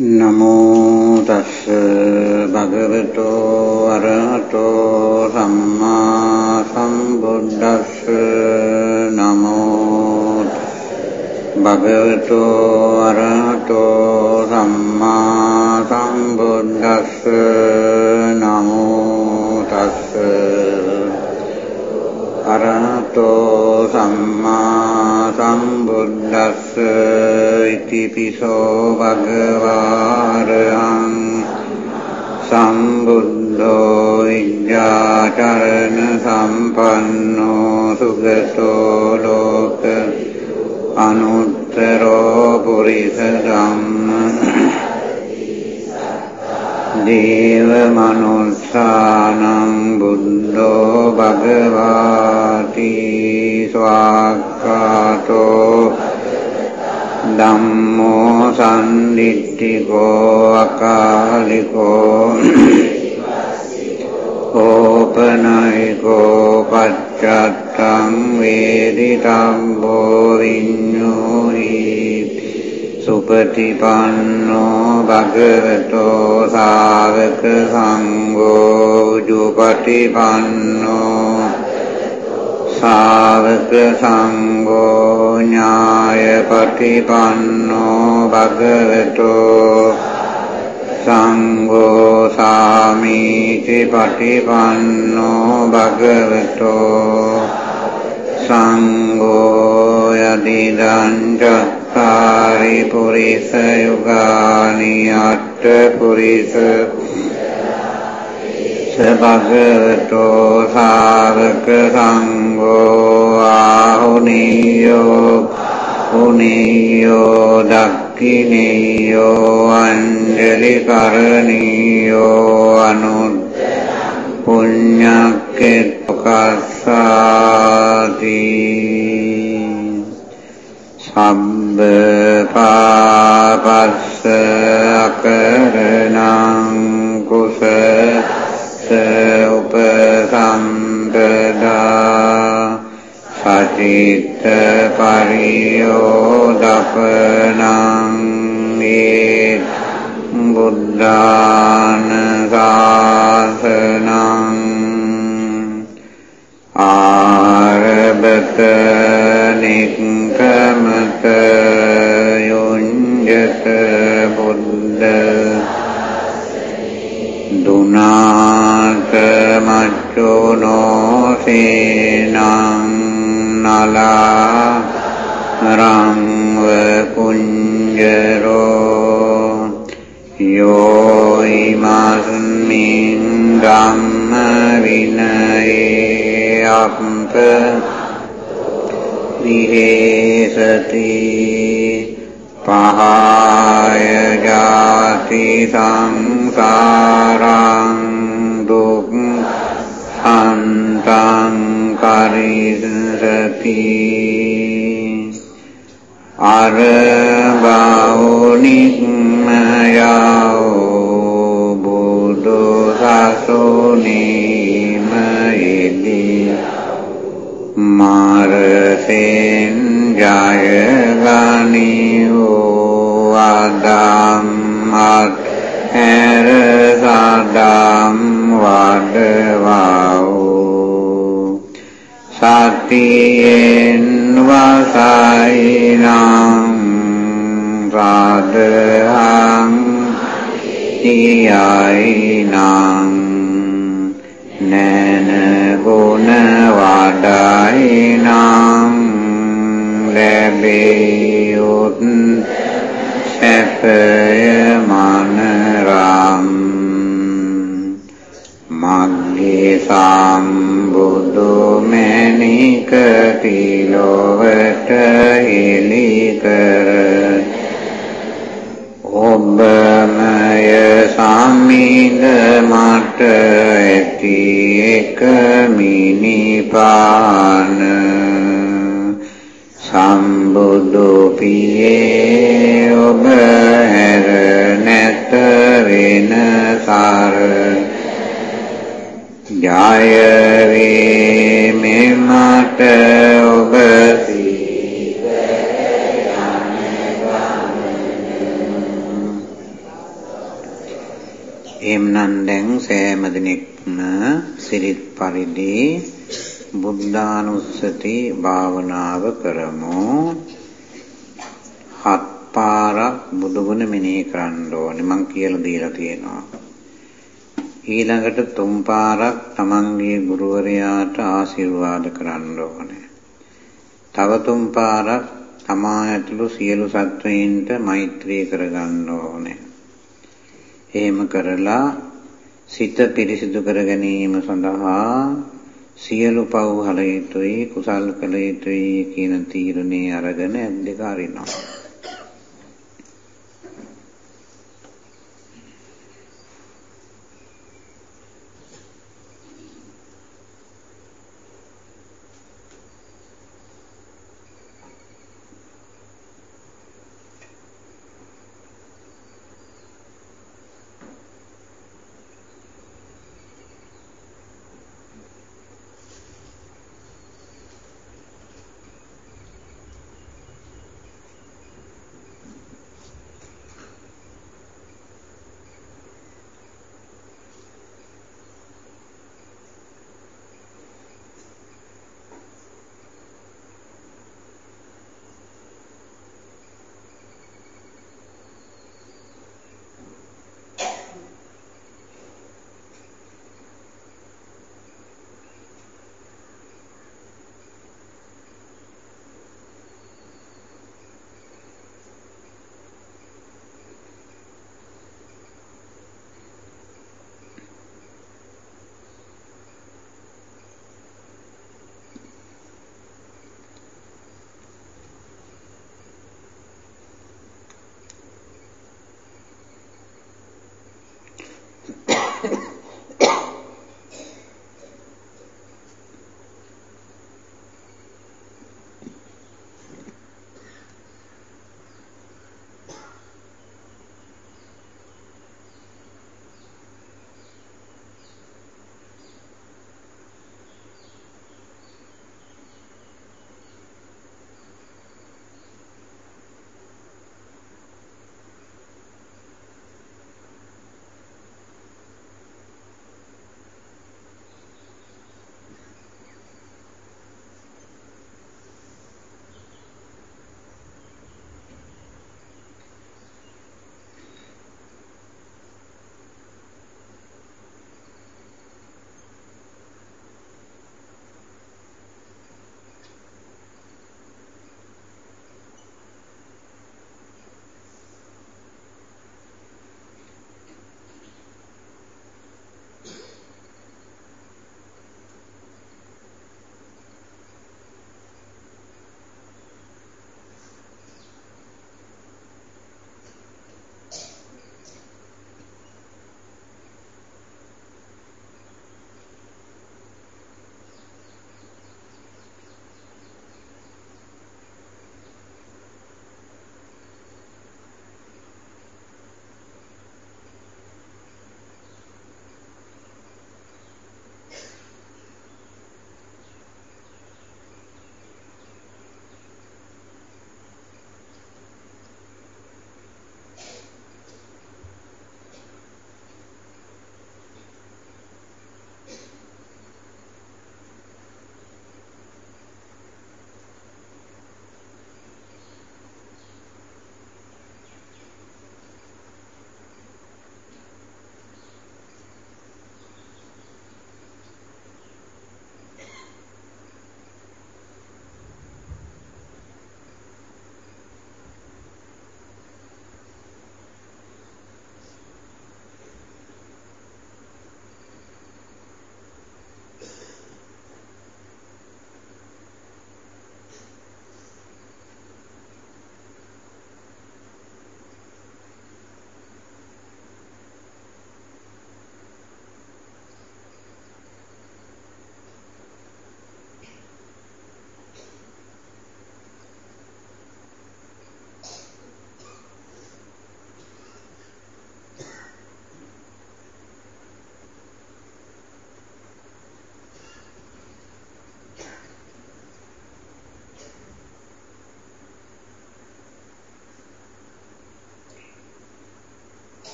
නමෝ තස් භගවතෝ අරහතෝ සම්මා සම්බුද්දස්ස නමෝ භගවතෝ අරහතෝ සම්මා සම්බුද්දස්ස නමෝ තස් අරහතෝ සම්මා සම්බුද්දස්ස ඉතිපිසෝ භගවාරහං සම්බුද්ධෝ විද්‍යාචරණ සම්පන්නෝ සුගතෝ ලෝක අනුත්තරෝ පුරිස ධම්ම දේව මනුස්සානං බුද්ධෝ භගවාති ස්වාක්ඛාතෝ ධම්මෝ සම්දිට්ඨිකෝ අකාලිකෝ ඕපනයිකෝ පච්චත්තං වේදිතම්බෝ විඤ්ඤෝහි සුපටිපන්නෝ භගවතෝ සාවක සංඝෝ උජුපටිපන්නෝ සාවක සංඝෝ ඥායපටිපන්නෝ භගවතෝ සංඝෝ සාමීචි පටිපන්නෝ භගවතෝ සංඝෝ යදිදං චත්තාරි පුරිස යුගානි අට්ඨ පුරිස සබගතෝ සාවක සංඝෝ ආහුනියෝ උනියෝ දක්ඛිනියෝ අංජලි කරණියෝ අනුත් පුඤ්ඤක්කස්සාති සම්බ පාපස්ස අකරණං කුසස උපසම්පදා සචිත්ත පරියෝදපනං ඒ බුද්ධාන සාසනං ආරබත නික්කමත යොඤ්ජත බුද්ධ දුනාත මච්චුනෝ සේනං නලා රංව කුඤ්ජරෝ යෝ ඉමස්මින් ධම්ම විනයේ අප්ප විහෙසති පහාය ජාති සංසාරං දුක් අන්තං කරිසති අර බෞනික්මයෝ බුදු සසුනීමයිදී මාරසෙන් ජයගනිවෝ අදම්මත් හැර සදම් වඩවාවෝ සතියෙන් වසයිනං රාදහං තියයිනං නන ගුණ වඩයිනං ලැබෙයොත් සැපය මනරම් මග්ගේ සම්බුදු මැණික තිලොවට එලි කර. ඔබමය සම්මිද මට ඇති එක මිනිපාන. සම්බුදු පියේ ඔබ හැර නැත වෙන සාර. ජය වේ මෙමට ඔබ එහෙමනම් දැන් සෑම දිනෙකම සිරිත් පරිදි බුද්ධානුස්සති භාවනාව කරමු. හත් පාරක් බුදුගුණ මෙනෙහි කරන්න ඕනේ මං කියලා දීලා තියෙනවා. ඊළඟට තුන් පාරක් තමන්ගේ ගුරුවරයාට ආශිර්වාද කරන්න ඕනේ. තව තුන් පාරක් තමා ඇතුළු සියලු සත්වයින්ට මෛත්‍රී කරගන්න ඕනේ. එහෙම කරලා සිත පිරිසිදු කර ගැනීම සඳහා සියලු පව් හල යුතුයි කුසල් කළ යුතුයි කියන තීරණේ අරගෙන ඇද්දක අරිනවා.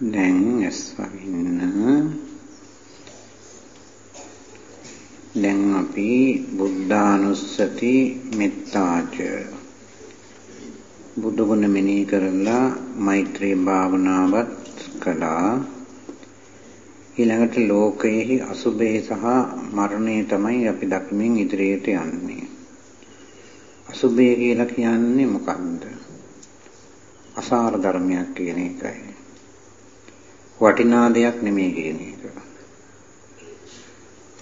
දැන් ඇස් වහින්න දැන් අපි බුද්ධානුස්සති මෙත්තාච. බුදු ගුණ මෙනෙහි කරලා මෛත්‍රී භාවනාවත් කළා. ඊළඟට ලෝකයේ අසුභය සහ මරණය තමයි අපි දක්මින් ඉදිරියට යන්නේ. අසුභය කියලා කියන්නේ මොකක්ද අසාර ධර්මයක් කියන එකයි. වටිනා දෙයක් නෙමෙයි කියන එක.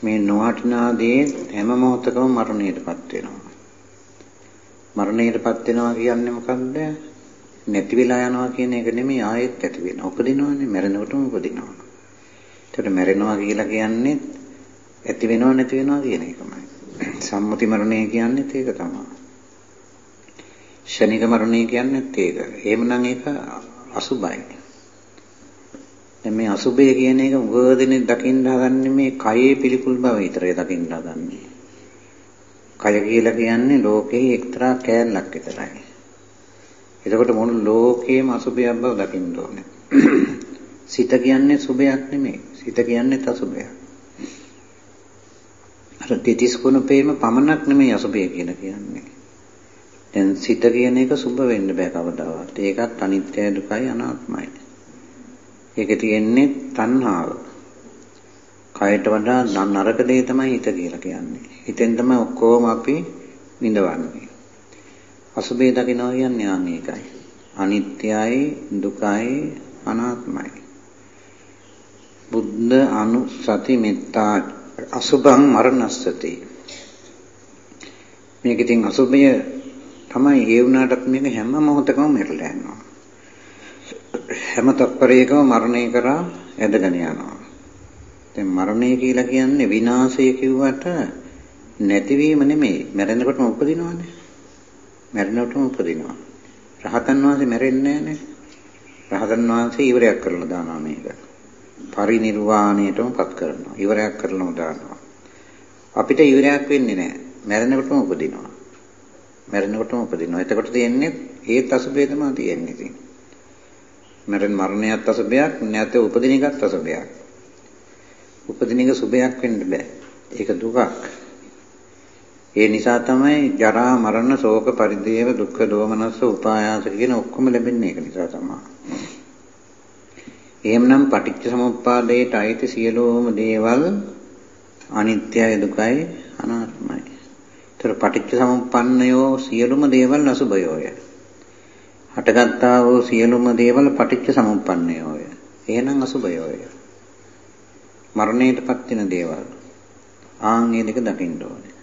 මේ නොවටිනා දේ හැම මොහොතකම මරණයටපත් වෙනවා. මරණයටපත් වෙනවා කියන්නේ මොකන්ද? නැති වෙලා යනවා කියන එක නෙමෙයි ආයෙත් ඇති වෙනවා. උපදිනවනේ මැරෙනකොටම උපදිනවා. ඒකට මැරෙනවා කියලා කියන්නේ ඇති වෙනව නැති වෙනවා කියන එකමයි. සම්මුති මරණය කියන්නේත් ඒක තමයි. ෂණික මරණය කියන්නේත් ඒක. එහෙමනම් ඒක අසුබයි. දැන් මේ අසුබය කියන එක උගදෙනේ දකින්න හදන්නේ මේ කයේ පිළිකුල් බව විතරයි දකින්න හදන්නේ. කය කියලා කියන්නේ ලෝකයේ එක්තරා කෑල්ලක් විතරයි. එතකොට මොන ලෝකයේම අසුබයක් බව දකින්න ඕනේ. සිත කියන්නේ සුබයක් නෙමෙයි. සිත කියන්නේ අසුබයක්. අර දෙතිස් කුණපේම පමණක් නෙමෙයි අසුබය කියලා කියන්නේ. දැන් සිත කියන එක සුබ වෙන්න බෑ කවදාවත්. ඒකත් අනිත්‍යයි දුකයි අනාත්මයි. ඒක තියෙන්නේ තණ්හාව. කයට වඩා නරක දේ තමයි හිත කියලා කියන්නේ. හිතෙන් තමයි ඔක්කොම අපි විඳවන්නේ. අසුබේ දකිනවා කියන්නේ ආන් ඒකයි. අනිත්‍යයි, දුකයි, අනාත්මයි. බුද්ධ අනුසති මෙත්තා අසුභං මරණස්සති. මේක ඉතින් අසුභය තමයි ඒ වුණාටත් මේක හැම මොහොතකම මෙරලා යනවා. හැම තත්පරයකම මරණය කරා ඇදගෙන යනවා. දැන් මරණය කියලා කියන්නේ විනාශය කිව්වට නැතිවීම නෙමෙයි. මැරෙනකොටම උපදිනවනේ. මැරෙනකොටම උපදිනවා. රහතන් වහන්සේ මැරෙන්නේ නැහනේ. රහතන් වහන්සේ ඉවරයක් කරලා දානවා මේක. පරිණිරවාණයටම පත් කරනවා. ඉවරයක් කරලම දානවා. අපිට ඉවරයක් වෙන්නේ නැහැ. මැරෙනකොටම උපදිනවා. මැරෙනකොටම උපදිනවා. එතකොට තියෙන්නේ ඒත් අසුබේ තමයි තියෙන්නේ ඉතින්. මරණ මරණයත් අසුබයක් නැත උපදින එකත් අසුබයක්. උපදින එක සුබයක් වෙන්න බෑ. ඒක දුකක්. ඒ නිසා තමයි ජරා මරණ ශෝක පරිදේව දුක්ඛ දෝමනස්ස උපායාස කියන ඔක්කොම ලැබෙන්නේ ඒක නිසා තමයි. එහෙමනම් පටිච්ච සමුප්පාදයට අයිති සියලුම දේවල් අනිත්‍යයි දුකයි අනාත්මයි. ඒතර පටිච්ච සමුප්පන්නයෝ සියලුම දේවල් අසුබයෝය. හටගත්තා වූ සියලුම දේවල් පටිච්ච සමුප්පන්නයෝය. එහෙනම් අසුබයෝය. මරණයටපත් වෙන දේවල්. ආන් මේ දෙක දකින්න ඕනේ.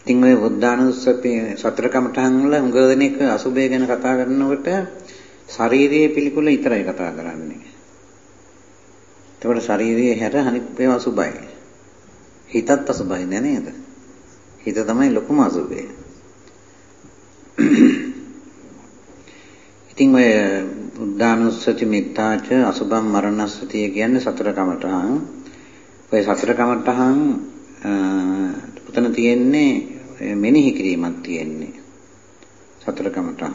ඉතින් ඔය බුද්ධානුස්සතිය සතර කමඨහන් වල හුඟ දෙනෙක් අසුබය ගැන කතා කරනකොට ශාරීරියේ පිළිකුල විතරයි කතා කරන්නේ. එතකොට ශාරීරියේ හැර අනිත් ඒවා අසුබයි. හිතත් අසුබයි නේද? හිත තමයි ලොකුම අසුබය. ඉතින් ඔය බුද්ධානුස්සති මිත්තාච අසුභම් මරණස්සතිය කියන්නේ සතර කමඨහං. ඔය සතර කමඨහං උතන තියෙන්නේ මෙනෙහි කිරීමක් තියෙන්නේ. සතර කමඨහං.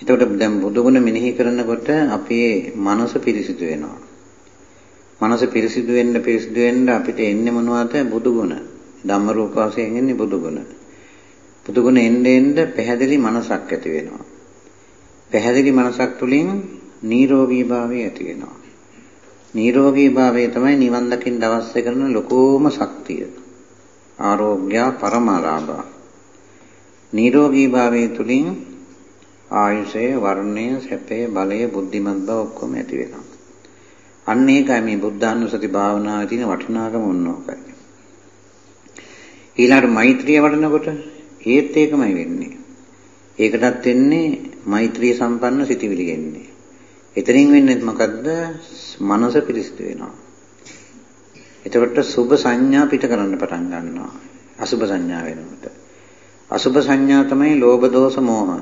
එතකොට දැන් බුදුගුණ මෙනෙහි කරනකොට අපේ මනස පිරිසිදු වෙනවා. මනස පිරිසිදු වෙන්න පිරිසිදු වෙන්න අපිට එන්නේ මොනවද? බුදුගුණ. ධම්ම රූප වශයෙන් එන්නේ බුදුගුණ. බුදුගුණ එන්න එන්න පැහැදිලි මනසක් ඇති වෙනවා. පැහැදිලි මනසක් තුලින් නිරෝගී භාවය ඇති වෙනවා. නිරෝගී භාවය තමයි නිවන් දකින්න අවශ්‍ය කරන ලොකෝම ශක්තිය. ආරෝග්‍ය පරමාලාභ. නිරෝගී භාවය තුලින් ආයුෂය, වර්ණය, සැපය, බලය, බුද්ධිමත් බව ඔක්කොම ඇති වෙනවා. අන්න ඒකයි මේ බුද්ධානුස්සති භාවනාවේ තියෙන වටිනාකම ඕනෝකයි. ඊළඟට මෛත්‍රිය වඩනකොට ඒත් ඒකමයි වෙන්නේ. ඒකටත් වෙන්නේ මෛත්‍රී සම්පන්න සිතිවිලි එන්නේ. එතනින් වෙන්නේ මොකද්ද? මනස පිරිසිදු වෙනවා. එතකොට සුභ සංඥා පිට කරන්න පටන් ගන්නවා. අසුභ සංඥා වෙනකොට. අසුභ සංඥා තමයි ලෝභ දෝෂ මෝහ.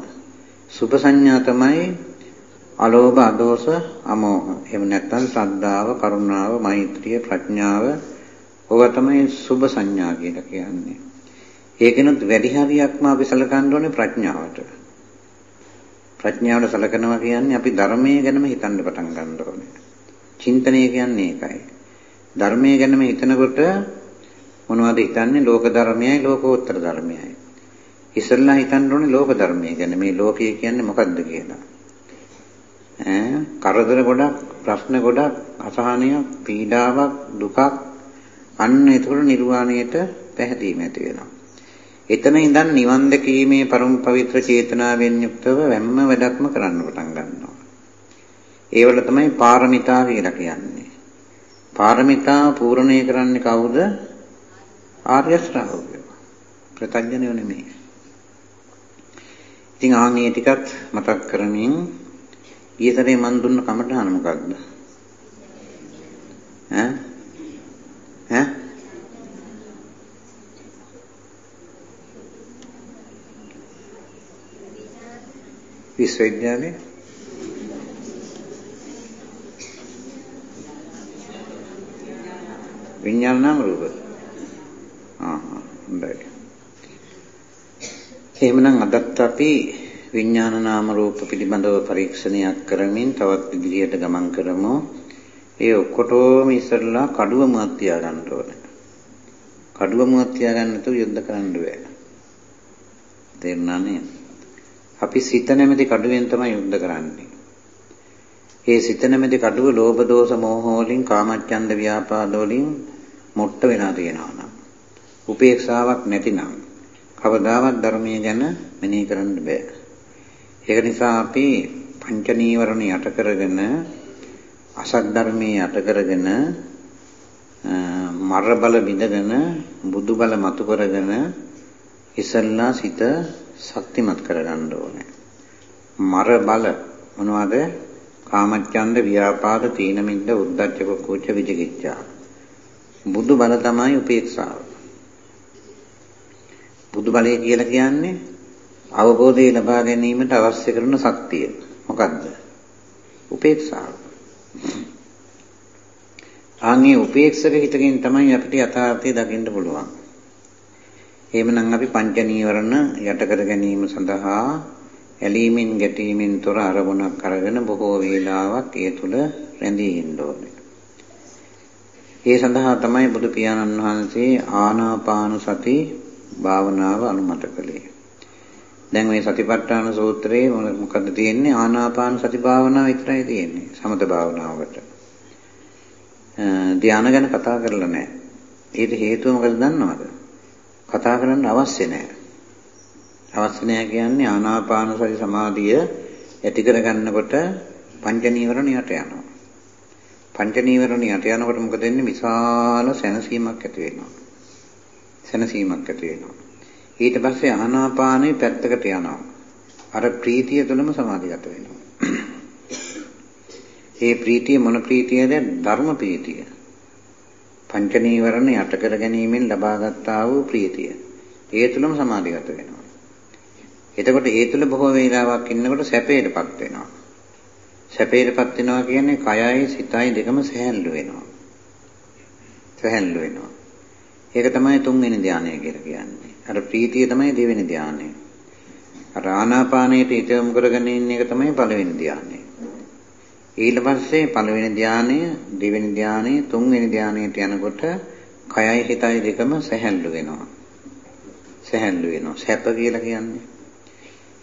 සුභ සංඥා තමයි අලෝභ අදෝෂ අමෝහ. එහෙම නැත්නම් ශ්‍රද්ධාව, කරුණාව, මෛත්‍රිය, ප්‍රඥාව ඕවා තමයි සුභ සංඥා කියලා කියන්නේ. ඒකෙනුත් වැඩි හරියක්ම අපි සලකන්න ඕනේ ප්‍රඥාවට. ප්‍රඥාවට සලකනවා කියන්නේ අපි ධර්මයේ ගැනම හිතන්න පටන් ගන්න ඕනේ. චින්තනය කියන්නේ ඒකයි. ධර්මයේ ගැනම හිතනකොට මොනවද හිතන්නේ? ලෝක ධර්මයයි ලෝකෝත්තර ධර්මයයි. ඉස්සෙල්ලා හිතන්න ඕනේ ලෝක ධර්මය ගැන. මේ ලෝකය කියන්නේ මොකද්ද කියලා. ඈ කරදර ගොඩක්, ප්‍රශ්න ගොඩක්, අසහනයක්, පීඩාවක්, දුකක් අන්න ඒතකොට නිර්වාණයට පැහැදීම ඇති වෙනවා. එතන ඉඳන් නිවන් දැකීමේ පරම පවිත්‍ර චේතනාවෙන් යුක්තව වැම්ම වැඩක්ම කරන්න පටන් ගන්නවා. ඒවල තමයි පාරමිතා කියලා කියන්නේ. පාරමිතා පූර්ණේ කරන්නේ කවුද? ආර්ය ශ්‍රාවකයෝ. ප්‍රත්‍යඥයෝ නෙමෙයි. ඉතින් ආන්ගේ ටිකත් මතක් කරමින් ඊතරේ මන් දුන්න කමටහන මොකක්ද? ඈ ඈ විශ්වවිද්‍යාලේ විඥාන නාම රූප. ආ හොඳයි. එහෙමනම් අදත් අපි විඥාන නාම රූප පිළිබඳව පරීක්ෂණයක් කරමින් තවත් ඉදිරියට ගමන් කරමු. ඒ ඔක්කොටම ඉස්සරලා කඩුවමුවක් තියාගන්න ඕනේ. කඩුවමුවක් තියාගන්න නැතුව යුද්ධ කරන්න බෑ. තේරුණා නේද? අපි සිත නැමැති කඩුවෙන් තමයි යුද්ධ කරන්නේ. ඒ සිත නැමැති කඩුව ලෝභ දෝෂ මෝහ වලින් කාමච්ඡන්ද ව්‍යාපාද වලින් මොට්ට වෙලා තියෙනවා නම් උපේක්ෂාවක් නැතිනම් කවදාවත් ධර්මයේ ගැන මෙනෙහි කරන්න බෑ. ඒක නිසා අපි පංච නීවරණ යට කරගෙන අසත් ධර්මයේ යට කරගෙන මර බල බිඳගෙන බුදු බල මතු කරගෙන ඉසල්ලා සිත ශක්තිමත් කරගන්න ඕනේ. මර බල මොනවද? කාමච්ඡන්ද ව්‍යාපාද තීන මිද්ද උද්ධච්ච කුච්ච විචිකිච්ඡා. බුදු බල තමයි උපේක්ෂාව. බුදු බලය කියලා කියන්නේ අවබෝධය ලබා ගැනීමට අවශ්‍ය කරන ශක්තිය. මොකද්ද? උපේක්ෂාව. ආන්ගේ උපේක්ෂක හිතකින් තමයි අපිට යථාර්ථය දකින්න පුළුවන්. එහෙමනම් අපි පංච නීවරණ යට කර ගැනීම සඳහා ඇලීමෙන් ගැටීමෙන් තොර අරමුණක් අරගෙන බොහෝ වේලාවක් ඒ තුල රැඳී ඉන්න ඕනේ. ඒ සඳහා තමයි බුදු පියාණන් වහන්සේ ආනාපාන සති භාවනාව අනුමත කළේ. දැන් මේ සතිපට්ඨාන සූත්‍රයේ මොකද්ද තියෙන්නේ? ආනාපාන සති භාවනාව විතරයි තියෙන්නේ. සමත භාවනාවට. ධානය ගැන කතා කරලා නැහැ. ඊට හේතුව මොකද දන්නවද? කතා කරන්න අවශ්‍ය නැහැ. අවශ්‍ය නැහැ කියන්නේ ආනාපාන සති සමාධිය ඇති කරගන්නකොට පංච නීවරණ යට යනවා. පංච නීවරණ යට යනකොට මොකද වෙන්නේ? විශාල සැනසීමක් ඇති වෙනවා. සැනසීමක් ඇති වෙනවා. ඊට පස්සේ ආනාපානෙ පැත්තකට යනවා. අර ප්‍රීතිය තුළම සමාධිගත වෙනවා. ඒ ප්‍රීතිය මොන ප්‍රීතියද? ධර්ම ප්‍රීතිය. පංච නීවරණ යට කර ගැනීමෙන් ලබාගත්තා වූ ප්‍රීතිය. ඒ තුලම සමාධිගත වෙනවා. එතකොට ඒ තුල බොහෝ වේලාවක් ඉන්නකොට සැපයටපත් වෙනවා. සැපයටපත් වෙනවා කියන්නේ කයයි සිතයි දෙකම සැහැල්ලු වෙනවා. සැහැල්ලු වෙනවා. ඒක තමයි තුන්වෙනි ධානය කියලා කියන්නේ. අර ප්‍රීතිය තමයි දෙවෙනි ධානය. අර ආනාපානයට හිත යොමු කරගෙන ඉන්න එක තමයි පළවෙනි ධානය. ඊට පස්සේ පළවෙනි ධානය, දෙවෙනි ධානය, තුන්වෙනි ධානයට යනකොට කයයි හිතයි දෙකම සැහැල්ලු වෙනවා. සැහැල්ලු වෙනවා. සැප කියලා කියන්නේ.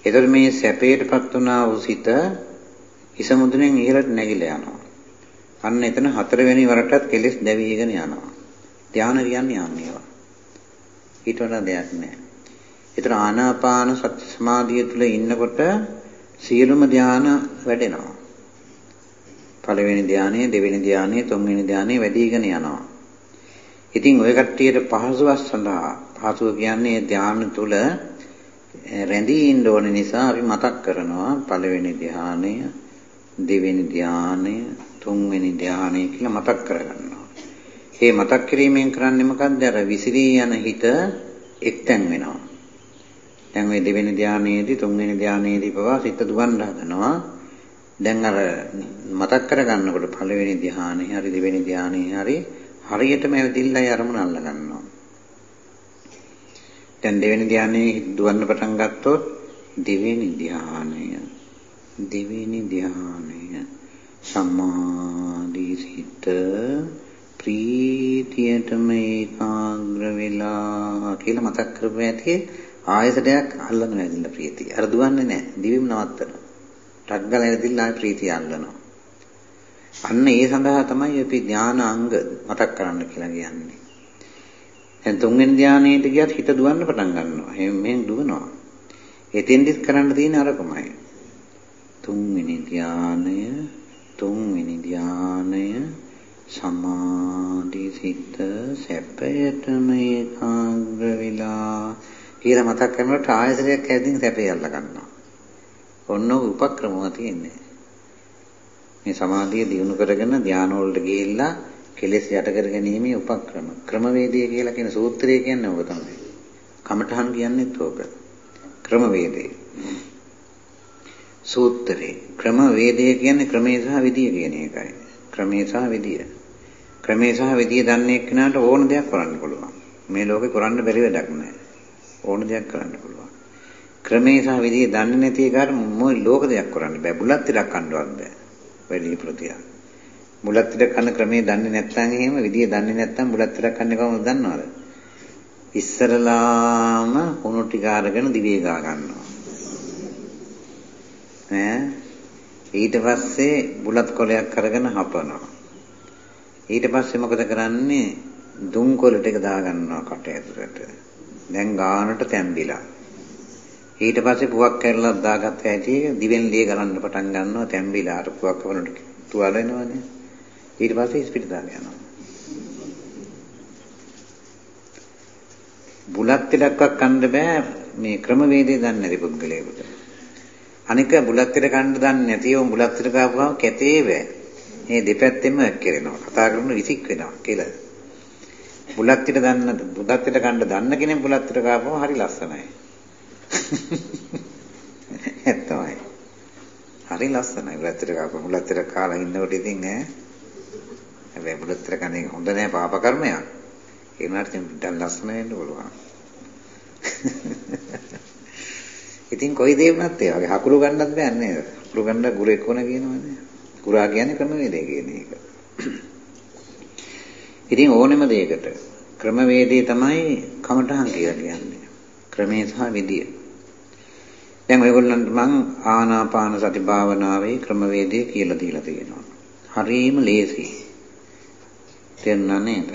ඒතර මේ සැපයටපත් වුණා වූ සිත හිස මුදුනෙන් ඉහළට නැගිලා යනවා. අන්න එතන හතරවෙනි වරටත් කෙලෙස් දැවිගෙන යනවා. ධාන කියන්නේ යන්නේවා. ඊට වඩා දෙයක් නැහැ. ඒතර ආනාපාන සති සමාධිය තුළ ඉන්නකොට සියලුම ධාන වැඩෙනවා. පළවෙනි ධානය, දෙවෙනි ධානය, තුන්වෙනි ධානය වැඩිගෙන යනවා. ඉතින් ඔය කට්ටියට පහසුවක් සඳහා පහසුව කියන්නේ ධාන තුල රැඳී ඉන්න ඕන නිසා අපි මතක් කරනවා පළවෙනි ධානය, දෙවෙනි ධානය, තුන්වෙනි ධානය කියලා මතක් කරගන්නවා. මේ මතක් කිරීමෙන් කරන්නේ මොකක්ද? අර විසිරී යන හිත එක්තැන් වෙනවා. දැන් ওই දෙවෙනි ධානයේදී තුන්වෙනි ධානයේදී පවා සිත දුවන් හදනවා. දැන් අර මතක් කරගන්නකොට පළවෙනි ධ්‍යානෙ හරි දෙවෙනි ධ්‍යානෙ හරි හරියටම ඇවිදින්නයි අරමුණ අල්ල ගන්නවා. දැන් දෙවෙනි ධ්‍යානෙ දුවන්න පටන් ගත්තොත් දෙවෙනි ධ්‍යානය දෙවෙනි ධානය සමාධි සිත ප්‍රීතියටම ඒකාග්‍ර වෙලා කියලා මතක් කරපු ඇති ආයතනයක් අල්ලන වැදින්න ප්‍රීතිය. අර දුවන්නේ නැහැ. දිවිම නවත්තන. ටක් ගාලා ඇවිදලා ආය ප්‍රීතිය අල්ලනවා. අන්න ඒ සඳහා තමයි අපි ධාන අංග මතක් කරන්න කියලා කියන්නේ. දැන් තුන්වෙනි ධානයේට ගියත් හිත දුවන්න පටන් ගන්නවා. එහෙම මෙහෙන් දුවනවා. එතෙන්දිත් කරන්න තියෙන අරකමයි. තුන්වෙනි ධානය තුන්වෙනි ධානය සමාධි සිත සැපයටම ඒකාග්‍ර වෙලා කියලා මතක් කරනකොට ආයතනයක් ඇදින් සැපේ අල්ල ගන්නවා. ඔන්න උපක්‍රමව තියෙන්නේ. මේ සමාධිය දියුණු කරගෙන ධානය වලට ගිහිල්ලා කෙලෙස් යට කර ගැනීමේ උපක්‍රම. ක්‍රමවේදය කියලා කියන සූත්‍රය කියන්නේ ඕක තමයි. කමඨහන් කියන්නේත් ඕක. ක්‍රමවේදය. සූත්‍රේ ක්‍රමවේදය කියන්නේ ක්‍රමේ සහ විදිය කියන එකයි. ක්‍රමේ සහ විදිය. ක්‍රමේ සහ විදිය දන්නේ එක්කනට ඕන දෙයක් කරන්න පුළුවන්. මේ ලෝකේ කරන්න බැරි වැඩක් නැහැ. ඕන දෙයක් කරන්න පුළුවන්. ක්‍රමේ සහ විදිය දන්නේ නැති එකට මොයි ලෝක දෙයක් කරන්න බෑ. බුලත් ටිකක් කන්නවත් බෑ. වැඩි ප්‍රතියක්. බුලත් ටික කන ක්‍රමේ දන්නේ නැත්නම් එහෙම විදිය දන්නේ නැත්නම් බුලත් ටිකක් කන්නේ කොහොමද දන්නවද? ඉස්සරලාම හුණු ටික අරගෙන දිවේ ගා ගන්නවා. ඈ ඊට පස්සේ බුලත් කොලයක් අරගෙන හපනවා. ඊට පස්සේ මොකද කරන්නේ? දුම් කොළ ටික දා ගන්නවා කට ඇතුලට. දැන් ගානට තැම්බිලා. ඊට පස්සේ පුවක් කැරලක් දාගත්ත හැටි දිවෙන් ලේ ගලන්න පටන් ගන්නවා තැම්බිලා අර පුවක් කවනට තුවාල වෙනවනේ. ඊට පස්සේ ඉස්පිරිතාල යනවා. බුලත් ටිකක්වත් කන්න බෑ මේ ක්‍රමවේදය දන්නේ නැති පුද්ගලයෙකුට. අනික බුලත් ටික කන්න දන්නේ නැතිව බුලත් ටික කාපුවම කැතේ බෑ. මේ දෙපැත්තෙම කෙරෙනවා. කතා කරන විසික් වෙනවා කියලා. බුලත් ටික දන්න බුලත් ටික කන්න දන්න කෙනෙක් බුලත් ටික කාපුවම හරි ලස්සනයි. ඇත්තමයි. හරි ලස්සනයි බුලත් ටික කාපුවම බුලත් ටික කාලා ඉන්නකොට ඉතින් ඈ හැබැයි බුලත් ටික කන්නේ හොඳ නෑ පාප කර්මයක්. ඒ වුණාට ඉතින් දැන් ලස්සන වෙන්න පුළුවන්. ඉතින් කොයි දේ වුණත් ඒ වගේ හකුරු ගන්නත් බෑ නේද? හකුරු ගන්න ගුරේ කොන කියනවනේ. කුරා කියන්නේ ක්‍රමවේදය කියන එක. ඉතින් ඕනෙම දෙයකට ක්‍රමවේදය තමයි කමඨහන් කියලා කියන්නේ. ක්‍රමේ සහ විදිය. දැන් ඔයගොල්ලන්ට මං ආනාපාන සති භාවනාවේ ක්‍රමවේදය කියලා දීලා තියෙනවා. හරිම ලේසි. තේරුණා නේද?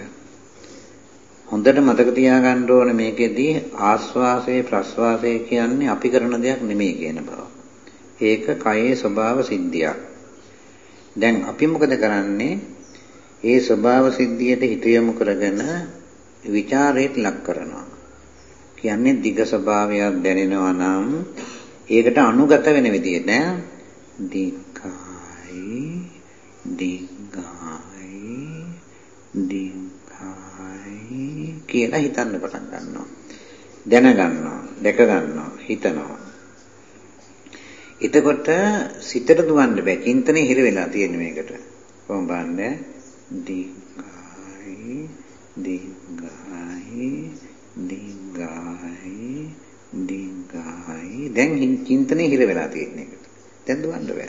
හොඳට මතක තියාගන්න ඕනේ මේකෙදී ආස්වාසය ප්‍රස්වාසය කියන්නේ අපි කරන දෙයක් නෙමෙයි කියන බව. ඒක කයේ ස්වභාව සිද්ධියක්. දැන් අපි මොකද කරන්නේ? ඒ ස්වභාව සිද්ධියට හිත යොමු කරගෙන ਵਿਚාරයට ලක් කරනවා. කියන්නේ දිග ස්වභාවයක් දැනෙනවා නම් ඒකට අනුගත වෙන විදිහට දිගයි දිගයි දිගයි කියලා හිතන්න පටන් ගන්නවා. දැනගන්නවා, දැක ගන්නවා, හිතනවා. එතකොට සිතට දුවන්න බෑ. චින්තනේ හිර වෙලා තියෙන මේකට. කොහොම බලන්න? දිගයි දිගයි දිගයි දිගයි දැන් චින්තනේ හිර වෙලා තියෙන එකට. දැන් දුවන්න බෑ.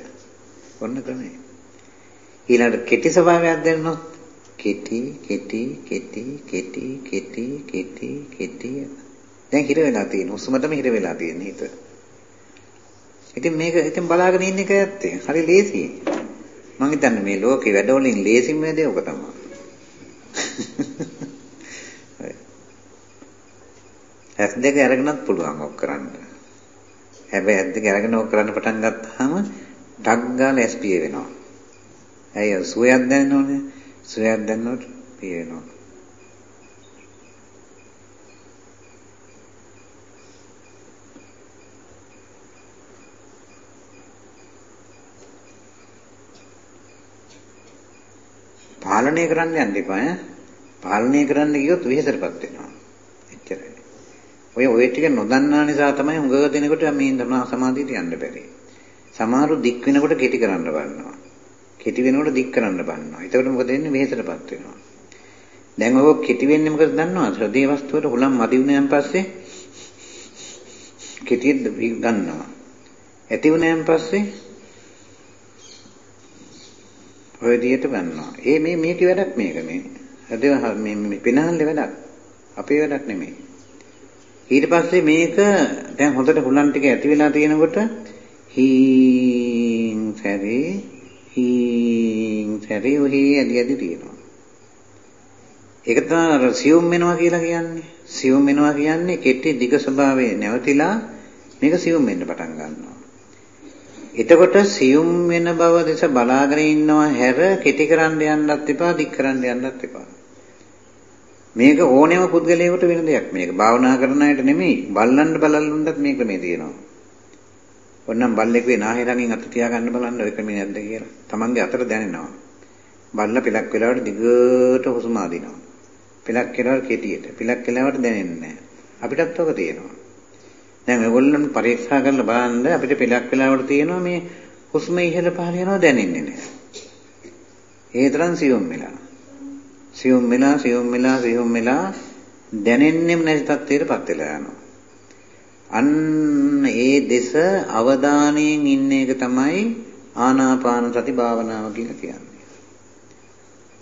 ඔන්න ක්‍රමය. ඊළඟට කෙටි ස්වභාවයක් දැනනොත් කෙටි කෙටි කෙටි කෙටි කෙටි කෙටි කෙටි දැන් හිර වෙලා තියෙන හුස්මටම හිර වෙලා තියෙන හිත. ඉතින් මේක ඉතින් බලාගෙන ඉන්න එක ඇත්තේ. හරි ලේසි. මම හිතන්නේ මේ ලෝකේ වැඩවලින් ලේසිම දේ ඔක තමයි. ඇස් දෙක අරගෙනත් පුළුවන් ඔක් කරන්න. හැබැයි ඇස් දෙක අරගෙන ඔක් කරන්න පටන් ගත්තාම ඩග් ගාලා SP වෙනවා. ඇයි සුවයක් දැනෙනවනේ. සුවයක් දැනනකොට පිය වෙනවා. පාලනය කරන්න යන්න එපා ඈ. පාලනය කරන්න ගියොත් වෙහෙසටපත් වෙනවා. එච්චරයි. ඔය ඔය ටික නොදන්නා නිසා තමයි හුඟ දෙනකොට මේ ධර්ම සමාධියට යන්න බැරි. සමහරු දික් වෙනකොට කෙටි කරන්න බලනවා. කෙටි වෙනකොට දික් කරන්න බලනවා. එතකොට මොකද වෙන්නේ? වෙහෙසටපත් වෙනවා. දැන් ඔය කෙටි වෙන්නේ මොකද දන්නවද? හෘදේ වස්තුවට හුලම් මදි වුණාන් පස්සේ කෙටියෙත් ගන්නවා. ඇති වුණාන් පස්සේ ඔය විදියට ගන්නවා. ඒ මේ මේක වැඩක් මේක මේ. අද මේ මේ පිනහල්ලේ වැඩක්. අපේ වැඩක් නෙමෙයි. ඊට පස්සේ මේක දැන් හොඳට හුලන් ටික ඇති වෙලා තියෙනකොට හීන් සැරේ හීන් සැරේ ඔහි ඇදි ඇදි තියෙනවා. ඒක තමයි අර සියුම් වෙනවා කියලා කියන්නේ. සියුම් වෙනවා කියන්නේ කෙටි දිග ස්වභාවය නැවතිලා මේක සියුම් වෙන්න පටන් ගන්නවා. එතකොට සියුම් වෙන බව දෙස බලාගෙන ඉන්නවා හැර කෙටි කරන්න යන්නත් එපා දික් කරන්න යන්නත් එපා. මේක ඕනෑම පුද්ගලයෙකුට වෙන දෙයක් මේක. භාවනා කරන අයට නෙමෙයි බල්ලන්ට බලල්ලුන්ටත් මේ ක්‍රමේ තියෙනවා. ඔන්නම් බල්ලෙකුගේ නාහේ ළඟින් අත තියාගන්න බලන්න ඔය ක්‍රමේ නැද්ද කියලා. Tamange අතට දැනෙනවා. බල්ල පිලක් වෙලාවට දිගට හුස්ම අදිනවා. පිලක් වෙලාවට කෙටියට. පිලක් වෙලාවට දැනෙන්නේ නැහැ. අපිටත් ඔක තියෙනවා. දැන් ඔයගොල්ලන් පරීක්ෂා කරලා බලන්න අපිට පිලක් වෙලාවට තියෙනවා මේ හුස්ම ඉහළ පහළ යනවා දැනෙන්නේ නැහැ. ඒ තරම් සියුම් වෙලා. සියුම් වෙලා සියුම් වෙලා සියුම් වෙලා දැනෙන්නෙම නැති තත්ත්වයටපත් වෙලා යනවා. අන්න ඒ දෙස අවධානයෙන් ඉන්න එක තමයි ආනාපාන සති භාවනාව කියලා කියන්නේ.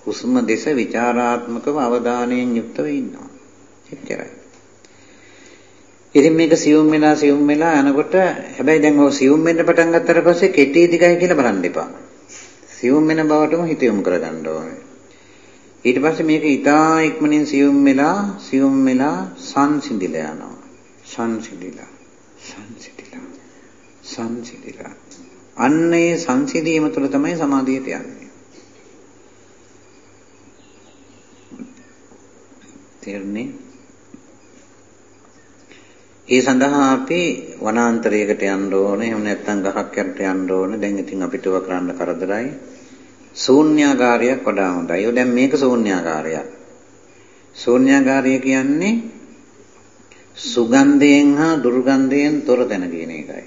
හුස්ම දෙස ਵਿਚਾਰාත්මකව අවධානයෙන් යුක්තව ඉන්නවා. එච්චරයි. ඉතින් මේක සියුම් වෙලා සියුම් වෙලා යනකොට හැබැයි දැන් ඔය සියුම් වෙන්න පටන් ගත්තට පස්සේ කෙටි දිගයි කියලා බලන්න එපා. සියුම් වෙන බවටම හිත යොමු කරගන්න ඕනේ. ඊට පස්සේ මේක ඊටා ඉක්මනින් සියුම් වෙලා සියුම් වෙලා සංසිඳිලා යනවා. සංසිඳිලා සංසිඳිලා සංසිඳිලා අන්නේ සංසිඳීම තුළ තමයි සමාධියට යන්නේ. තේරුණේ? ඒ සඳහා අපි වනාන්තරයකට යන්න ඕනේ. එහෙම නැත්නම් ගහක් යටට යන්න ඕනේ. දැන් ඉතින් අපිට ඔය කරන්න කරදරයි. ශූන්‍යාකාරයක් වඩා හොඳයි. ඒ දැන් මේක ශූන්‍යාකාරයක්. ශූන්‍යාකාරය කියන්නේ සුගන්ධයෙන් හා දුර්ගන්ධයෙන් තොර තැන කියන එකයි.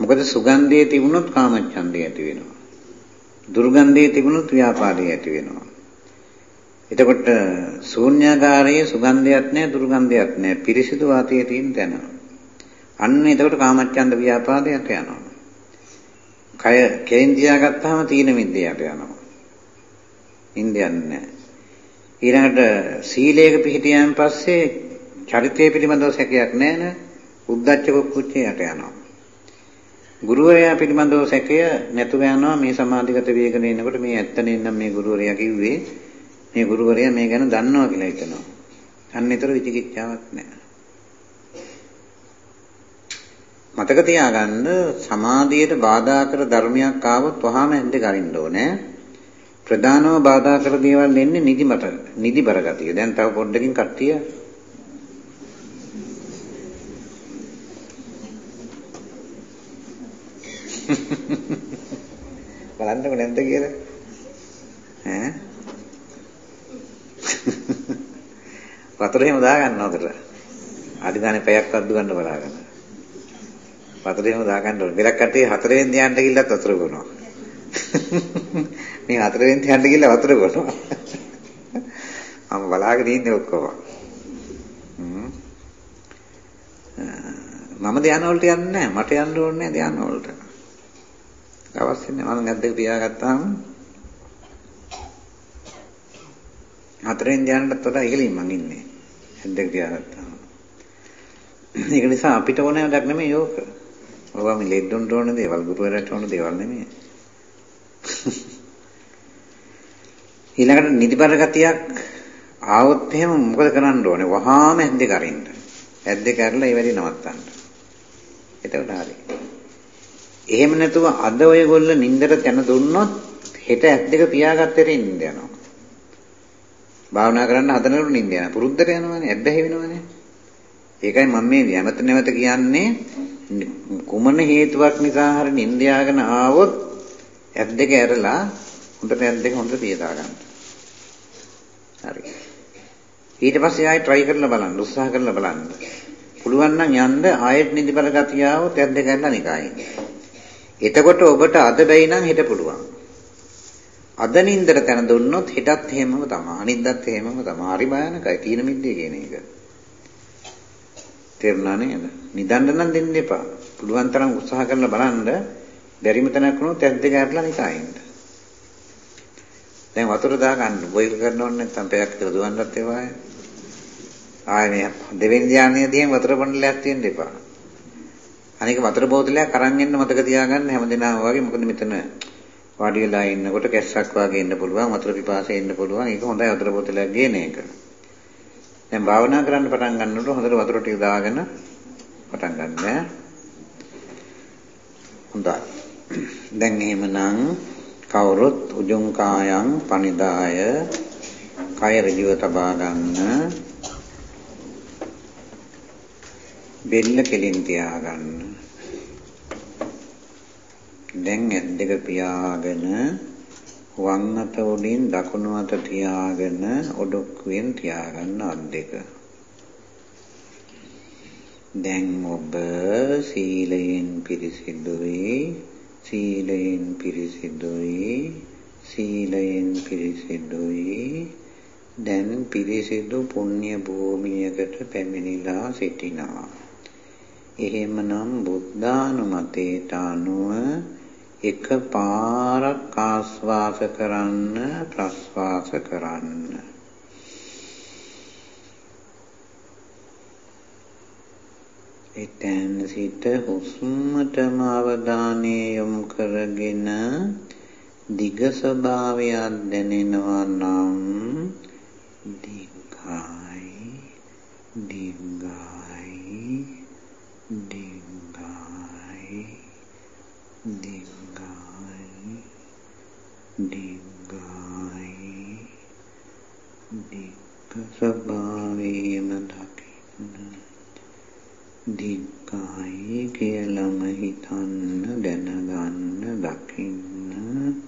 මොකද සුගන්ධයේ තිබුණොත් කාමච්ඡන්දය ඇති වෙනවා. දුර්ගන්ධයේ තිබුණොත් ව්‍යාපාදය ඇති වෙනවා. එතකොට ශූන්‍යාකාරයේ සුගන්ධයක් නැහැ දුර්ගන්ධයක් නැහැ පිරිසිදු වාතයේ තියෙන තැන. අන්න එතකොට කාමච්ඡන්ද ව්‍යාපාදයට යනවා. කය කෙලින් තියාගත්තාම තීන මිද්දයට යනවා. ඉන්දියන් නැහැ. ඊළඟට සීලයක පිහිටියන් පස්සේ චරිතය පිළිබඳව සැකයක් නැහැ නේ. උද්දච්ච කුච්චයට යනවා. ගුරුවරයා පිළිබඳව සැකය නැතුව යනවා මේ සමාධිගත වේගන එනකොට මේ ඇත්ත නෙන්නම් මේ ගුරුවරයා කිව්වේ මේ ගුරුවරයා මේ ගැන දන්නවා කියලා හිතනවා. අන්නේතර විචිකිච්ඡාවක් නැහැ. මතක තියාගන්න සමාධියට බාධා කර ධර්මයක් ආවොත් වහාම ඇද්ද කරින්න ඕනේ. ප්‍රධානම බාධා කර දේවල් එන්නේ නිදිමත නිදිබර ගතිය. දැන් තව පොඩ්ඩකින් කට්ටිය. බලන්නකො නැද්ද කියලා? ඈ? වතුර එහෙම දාගන්න හොදට අඩි ගානේ පැයක් අද්දු ගන්න බලාගන්න වතුර එහෙම දාගන්න ඕනේ. මෙලක් කටේ හතරෙන් ධ්‍යානට ගිල්ලත් වතුර බොනවා. මේ හතරෙන් ධ්‍යානට ගිල්ල වතුර බොනවා. මම බලාගෙන ඉන්නේ ඔක්කොම. මම ධ්‍යාන වලට යන්නේ නැහැ. මට යන්න ඕනේ ධ්‍යාන වලට. අවශ්‍ය නැහැ මම ඇද්දක තියාගත්තාම හතරෙන් ධ්‍යානටත් වඩා ඉහළින් මං ඉන්නේ. ඇද්දක තියාගත්තාම. ඒක නිසා අපිට ඕන වැඩක් නෙමෙයි යෝක ඔබ මේ ලෙඩොන්ට ඕන දේවල් ගුරුවරයාට ඕන දේවල් නෙමෙයි ඊළඟට නිදිබර ගතියක් ආවොත් එහෙම මොකද කරන්න ඕනේ වහාම ඇද්දක අරින්න ඇද්දක අරලා ඒ වැඩි නවත්තන්න එතකොට හරියි එහෙම නැතුව අද ඔයගොල්ලෝ නින්දට තැන දුන්නොත් හෙට ඇස් දෙක පියාගත්තේ නින්ද යනවා. භාවනා කරන්න හදනකොට නින්ද යනවා. පුරුද්දට යනවනේ, ඇබ්බැහි වෙනවනේ. ඒකයි මම මේ නැවත නැවත කියන්නේ කුමන හේතුවක් නිසා හරි නින්ද යාගෙන ආවොත් ඇස් දෙක ඇරලා හොඳට ඇස් දෙක හොඳට පියදා ගන්න. හරි. ඊට පස්සේ ආයෙ try කරලා බලන්න, උත්සාහ කරලා බලන්න. පුළුවන් නම් යන්න ආයෙත් නිදිබර ගතිය ආවොත් ඇස් දෙක ඇරලා නිකයි. එතකොට ඔබට අද බැයි නම් හෙට පුළුවන්. අද නින්දට තැන දුන්නොත් හෙටත් එහෙමම තමයි. අනිද්දාත් එහෙමම තමයි. හරි භයානකයි තීන මිද්දේ කියන එක. තේරුණා නේද? නිදන්න නම් දෙන්න එපා. පුළුවන් තරම් උත්සාහ කරලා බලන්න බැරිම තැනක් වුණොත් ඇස් දෙක අරලා නිකන් ඉන්න. දැන් වතුර දාගන්න බොයිල් කරන්න ඕනේ නැත්නම් පැයක් විතර දුවන්නත් ඒවා. ආයේ මේ දෙවෙනි ධානයේදී වතුර බණ්ඩලයක් තියෙන්න එපා. අනික වතුර බෝතලයක් අරන් එන්න මතක තියාගන්න හැමදෙනාම වගේ මොකද මෙතන වාඩි වෙලා ඉන්නකොට කැස්සක් වගේ ඉන්න පුළුවන් වතුර පිපාසය ඉන්න පුළුවන් ඒක හොඳයි වතුර බෝතලයක් ගේන එක. දැන් භාවනා කරන්න පටන් ගන්නකොට හොඳට වතුර ටික දාගෙන පටන් ගන්න. හොඳයි. දැන් එහෙමනම් කවුරුත් උජුං කායං පනිදාය කය ඍජුව තබා ගන්න බෙල්ල කෙලින් තියාගන්න දැන් ඇස් දෙක පියාගෙන වම් අත උඩින් දකුණු අත තියාගෙන ඔඩොක්කුවෙන් තියාගන්න අත් දෙක. දැන් ඔබ සීලයෙන් පිරිසිදුයි සීලයෙන් පිරිසිදුයි සීලයෙන් පිරිසිදුයි. දැන් පිරිසිදු පුණ්‍ය භූමියකට පැමිණිලා සිටිනවා. එහෙමනම් බුද්ධානුමතේට අනුව එක පාරක් ආස්වාස කරන්න ප්‍රස්වාස කරන්න. එතෙන් සිට හුස්මටම අවධානය යොමු කරගෙන දිග ස්වභාවයක් දැනෙනවා නම් දිගයි දිගයි දිගයි දිගයි දිගයි දිග ස්වභාවයම දකින්න දිග්ගයි කියලම හිතන්න දැනගන්න දකින්න.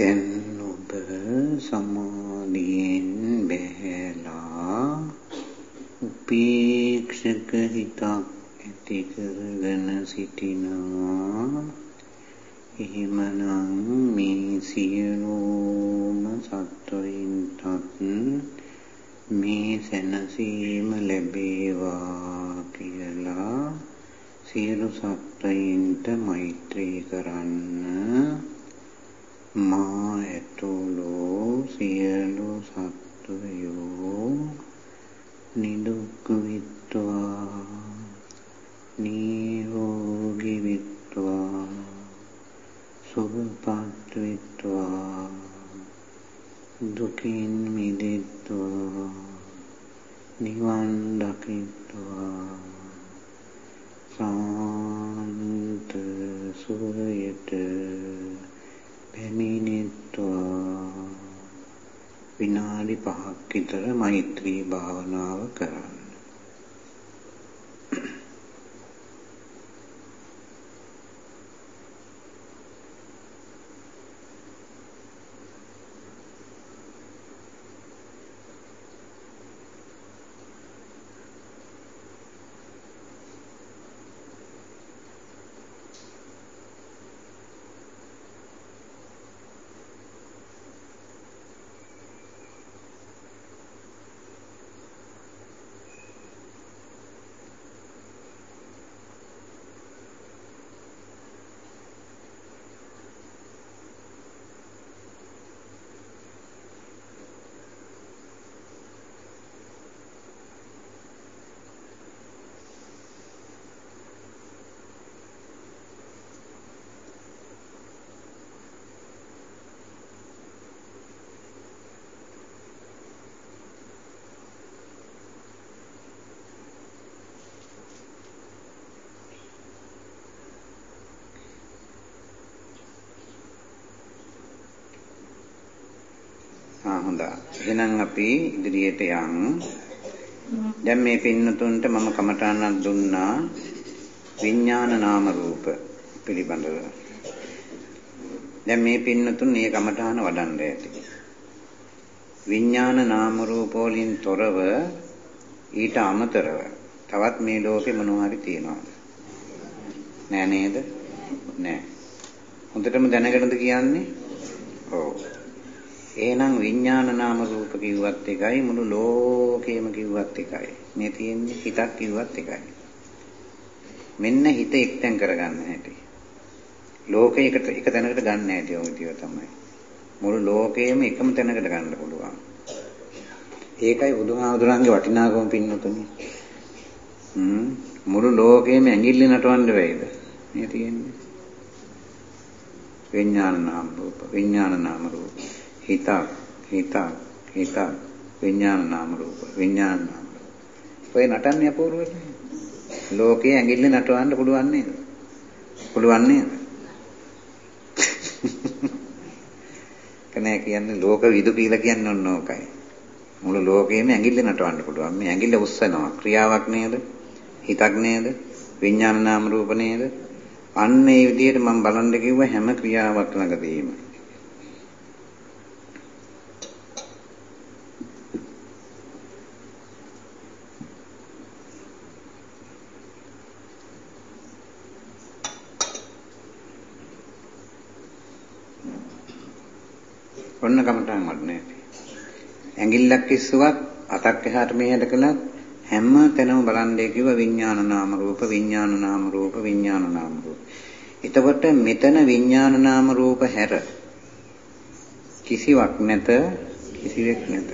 දැන් ඔබ සමාධියෙන් බැහැලා උපේක්ෂක හිතක් ඇති කරගෙන සිටිනවා. එහෙමනම් මේ සියලුම සත්වයින්ටත් මේ සැනසීම ලැබේවා කියලා සියලු සත්වයින්ට මෛත්‍රී කරන්න මා ඇතුළු සියලු සත්වයෝ නිදුක් විත්වා නිරෝගී විත්වා සුවපත් විත්වා දුකින් මිදෙත්වා නිවන් දකිත්වා. සාන්ත සුවයට පැමිණෙත්වා. විනාඩි 5ක් විතර මෛත්‍රී භාවනාව කරන්න හොඳයි. එහෙනම් අපි ඉදිරියට යමු. දැන් මේ පින්නතුන්ට මම කමඨාණක් දුන්නා විඥාන නාම රූප පිළිබඳව. දැන් මේ පින්නතුන් මේ කමඨාන වඩන්න ඇති. විඥාන නාම රූප වලින් තොරව ඊට අමතරව තවත් මේ ලෝකේ මොනවා හරි තියනවාද? නෑ නේද? නෑ. හොඳටම දැනගෙනද කියන්නේ? ඔව්. එහෙනම් විඥාන නාම රූප කිව්වත් එකයි මුළු ලෝකෙම කිව්වත් එකයි. මේ තියෙන්නේ හිතක් කිව්වත් එකයි. මෙන්න හිත එක්තෙන් කරගන්න හැටි. ලෝකයකට එක තැනකට ගන්න හැටි ඔය විදිය තමයි. මුළු ලෝකෙම එකම තැනකට ගන්න පුළුවන්. ඒකයි බුදුහාමුදුරන්ගේ වටිනාකම පින්නතුනේ. හ්ම් මුළු ලෝකෙම ඇඟිල්ල නටවන්න බැයිද? මේ තියෙන්නේ. විඥාන නාම රූප විඥාන නාම රූප හිතක් හිතක් හිතක් විඥාන නාම රූප විඥාන නාම ඔය නටන්නේ අපූර්වද ලෝකයේ ඇඟිල්ල නටවන්න පුළුවන් නේද? පුළුවන් නේද? කනේ කියන්නේ ලෝක විදු කියලා කියන්නේ ඔන්න ඕකයි. මුළු ලෝකෙම ඇඟිල්ල නටවන්න පුළුවන්. මේ ඇඟිල්ල උස්සනවා. ක්‍රියාවක් නේද? හිතක් නේද? විඥාන නාම රූප නේද? අන්න ඒ විදිහට මම බලන්න කිව්ව හැම ක්‍රියාවක් ළඟදීම. ඔන්න කමටහන් වඩන්නේ. ඇඟිල්ලක් කිස්සුවක් අතක් එහාට මෙහාට කළත් හැම තැනම බලන්නේ කිව්ව විඥාන නාම රූප විඥාන නාම රූප විඥාන නාම රූප. එතකොට මෙතන විඥාන නාම රූප හැර කිසිවක් නැත කිසිවෙක් නැත.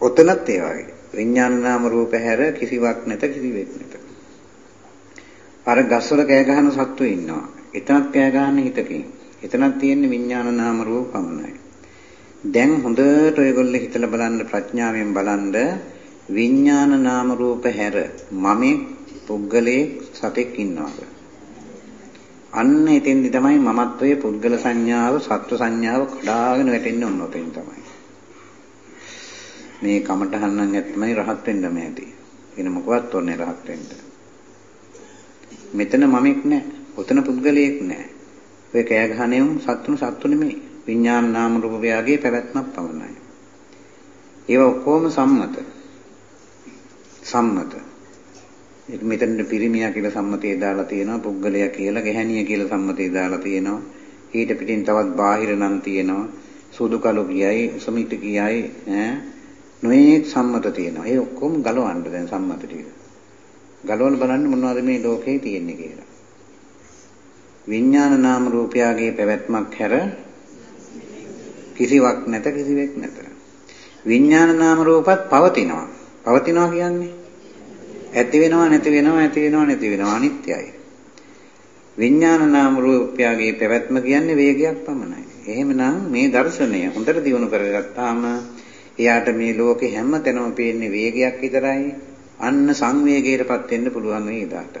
ඔතනත් ඒ වගේ. විඥාන නාම රූප හැර කිසිවක් නැත කිසිවෙක් නැත. අර ගස්වල කෑ ගහන සත්තු ඉන්නවා. එතනත් කෑ ගහන්නේ හිතකින්. එතනක් තියෙන්නේ විඥාන නාම රූප පමණයි. දැන් හොඳට ඔයගොල්ලෝ හිතලා බලන්න ප්‍රඥාවෙන් බලන්න විඥාන නාම රූප හැර මමෙක් පුද්ගලයේ සතෙක් ඉන්නවද? අන්න එතෙන්දි තමයි මමත්වයේ පුද්ගල සංඥාව සත්ව සංඥාව කඩාගෙන වැටෙන්නේ ඔන්න ඔතෙන් තමයි. මේ කමටහන් නම් ඇත්තමයි රහත් වෙන්න මේදී. වෙන මොකවත් ඕනේ රහත් වෙන්න. මෙතන මමෙක් නැහැ. ඔතන පුද්ගලයෙක් නැහැ. ඔය කෑ ගහණේම සත්තුන සත්තු නෙමෙයි. විඥාන නාම රූප ව්‍යාගේ පැවැත්මක් පමණයි. ඒවා ඔක්කොම සම්මත. සම්මත. ඒක මෙතන පිරිමියා කියලා සම්මතේ දාලා තියෙනවා, පුද්ගලයා කියලා, ගැහණිය කියලා සම්මතේ දාලා තියෙනවා. ඊට පිටින් තවත් බාහිර නම් තියෙනවා. සුදු කළු කියයි, සමිත කියයි, ඈ නොයේ සම්මත තියෙනවා. ඒ ඔක්කොම ගලවන්න දැන් සම්මත ටික. ගලවලා බලන්න මොනවද මේ ලෝකේ තියෙන්නේ කියලා. විඥාන නාම රූපයගේ පැවැත්මක් හැර කිසිවක් නැත කිසිවෙක් නැත. විඥාන නාම රූපත් පවතිනවා. පවතිනවා කියන්නේ ඇති වෙනවා නැති වෙනවා ඇති වෙනවා නැති වෙනවා අනිත්‍යයි. විඥාන නාම රූපයගේ පැවැත්ම කියන්නේ වේගයක් පමණයි. එහෙමනම් මේ දර්ශනය හොඳට දියුණු කරගත්තාම එයාට මේ ලෝකේ හැම තැනම පේන්නේ වේගයක් විතරයි. අන්න සංවේගයටපත් වෙන්න පුළුවන් මේ ඉදාට.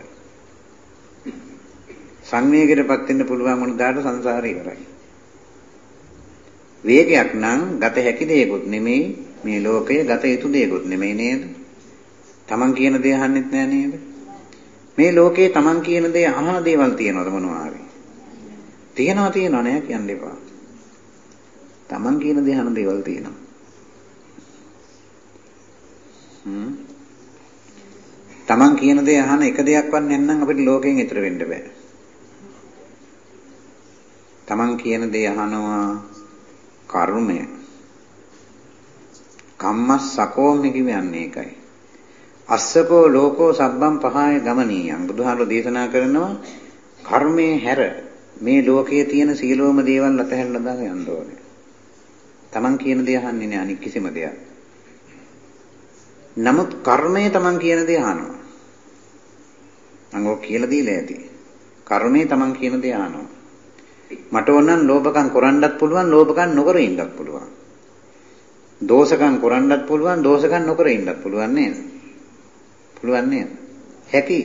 සංවේගයටපත් වෙන්න පුළුවන් වුණාට සංසාරය ඉවරයි. වේගයක් නම් ගත හැකි දෙයක්ුත් නෙමෙයි මේ ලෝකය ගත යුතු දෙයක්ුත් නෙමෙයි නේද? Taman කියන දේ අහන්නෙත් නෑ නේද? මේ ලෝකේ Taman කියන දේ අහන දේවල් තියෙනවද මොනවා හරි? තියෙනවා තියෙනවා නෑ කියන්න එපා. Taman කියන දේ අහන දේවල් තියෙනවා. හ්ම්. Taman කියන දේ අහන එක දෙයක්වත් නැත්නම් අපිට ලෝකයෙන් ඈතර වෙන්න බෑ. Taman කියන දේ අහනවා කර්මය. කම්මස්සකෝමි කියන්නේ ඒකයි. අස්සකෝ ලෝකෝ සබ්බම් පහය ගමනීයං බුදුහාමුදුරෝ දේශනා කරනවා කර්මයේ හැර මේ ලෝකයේ තියෙන සීලෝම දේවල් අතහැරලා දාලා යන්න ඕනේ. Taman කියන දේ අහන්නේ නෑ අනික් කිසිම දෙයක්. නමුත් කර්මය Taman කියන දේ අහනවා. මම ඔක් කියලා දීලා ඇති. කර්මය Taman කියන දේ අහනවා. මට ඕනනම් ලෝභකම් කරන්නත් පුළුවන් ලෝභකම් නොකර ඉන්නත් පුළුවන්. දෝෂකම් කරන්නත් පුළුවන් දෝෂකම් නොකර ඉන්නත් පුළුවන් නේද? පුළුවන් නේද? හැකි.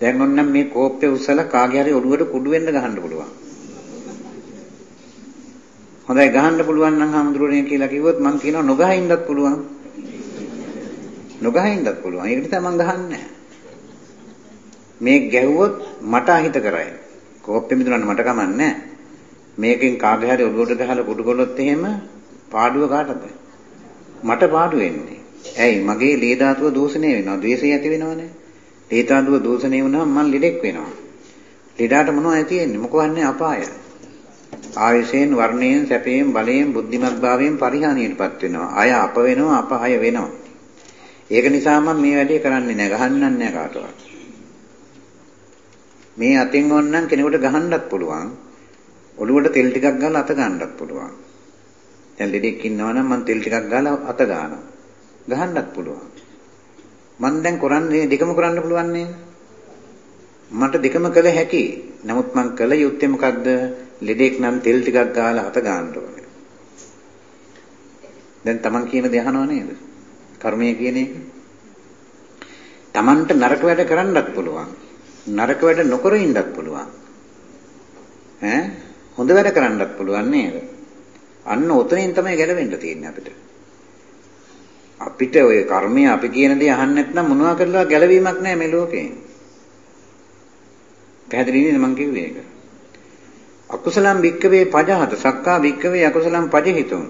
දැන් ඔන්නම් මේ කෝප්පේ උස්සලා කාගේ හරි ඔළුවට කුඩු වෙන්න ගහන්න පුළුවන්. හොඳයි ගහන්න පුළුවන් නම් හඳුරන්නේ කියලා කිව්වොත් මං කියනවා නොගහ ඉන්නත් පුළුවන්. නොගහ ඉන්නත් පුළුවන්. ඒක නිසා මං ගහන්නේ මේ ගැහුවොත් මට අහිත කරයි. කෝප්පෙ මිදුනන්න මට කමන්නේ මේකෙන් කාගේ හරි ඔළුවට ගහලා කුඩු කළොත් එහෙම පාඩුව කාටද? මට පාඩු වෙන්නේ. ඇයි මගේ ලේ ධාතුව දූෂණය වෙනවා. ද්වේෂය ඇති වෙනවනේ. ලේ ධාතුව දූෂණය වුණාම මං ලෙඩෙක් වෙනවා. ලෙඩාට මොනවද තියෙන්නේ? මොකවන්නේ අපාය. ආයසයෙන් වර්ණයෙන් සැපයෙන් බලයෙන් බුද්ධිමත් භාවයෙන් පරිහානියටපත් වෙනවා. අය අප වෙනවා අපහය වෙනවා. ඒක නිසා මම මේ වැඩේ කරන්නේ නැහැ. ගහන්නන්නේ නැහැ කාටවත්. මේ අතින් ඕනනම් කෙනෙකුට ගහන්නත් පුළුවන්. ඔළුවට තෙල් ටිකක් ගාලා අත ගන්නත් පුළුවන්. දැන් ලෙඩෙක් ඉන්නවා නම් මම තෙල් ටිකක් ගාලා අත ගන්නවා. ගහන්නත් පුළුවන්. මම දැන් කරන්නේ දෙකම කරන්න පුළුවන් නේද? මට දෙකම කළ හැකි. නමුත් මං කළ යුත්තේ මොකද්ද? ලෙඩෙක් නම් තෙල් ටිකක් ගාලා අත ගන්න ඕනේ. දැන් Taman කියන දේ අහනව නේද? කර්මය කියන එක. Tamanට නරක වැඩ කරන්නත් පුළුවන්. නරක වැඩ නොකර ඉන්නත් පුළුවන්. ඈ හොඳ වැඩ කරන්නත් පුළුවන් නේද? අන්න උතනින් තමයි ගැලවෙන්න තියෙන්නේ අපිට. අපිට ওই කර්මය අපි කියන දේ අහන්න නැත්නම් මොනවා කරලා ගැලවීමක් නැහැ මේ ලෝකේ. පැහැදිලි නේද මං කිව්වේ ඒක? අකුසලම් වික්කවේ පජහත සක්කා වික්කවේ අකුසලම් පජහිතුම්.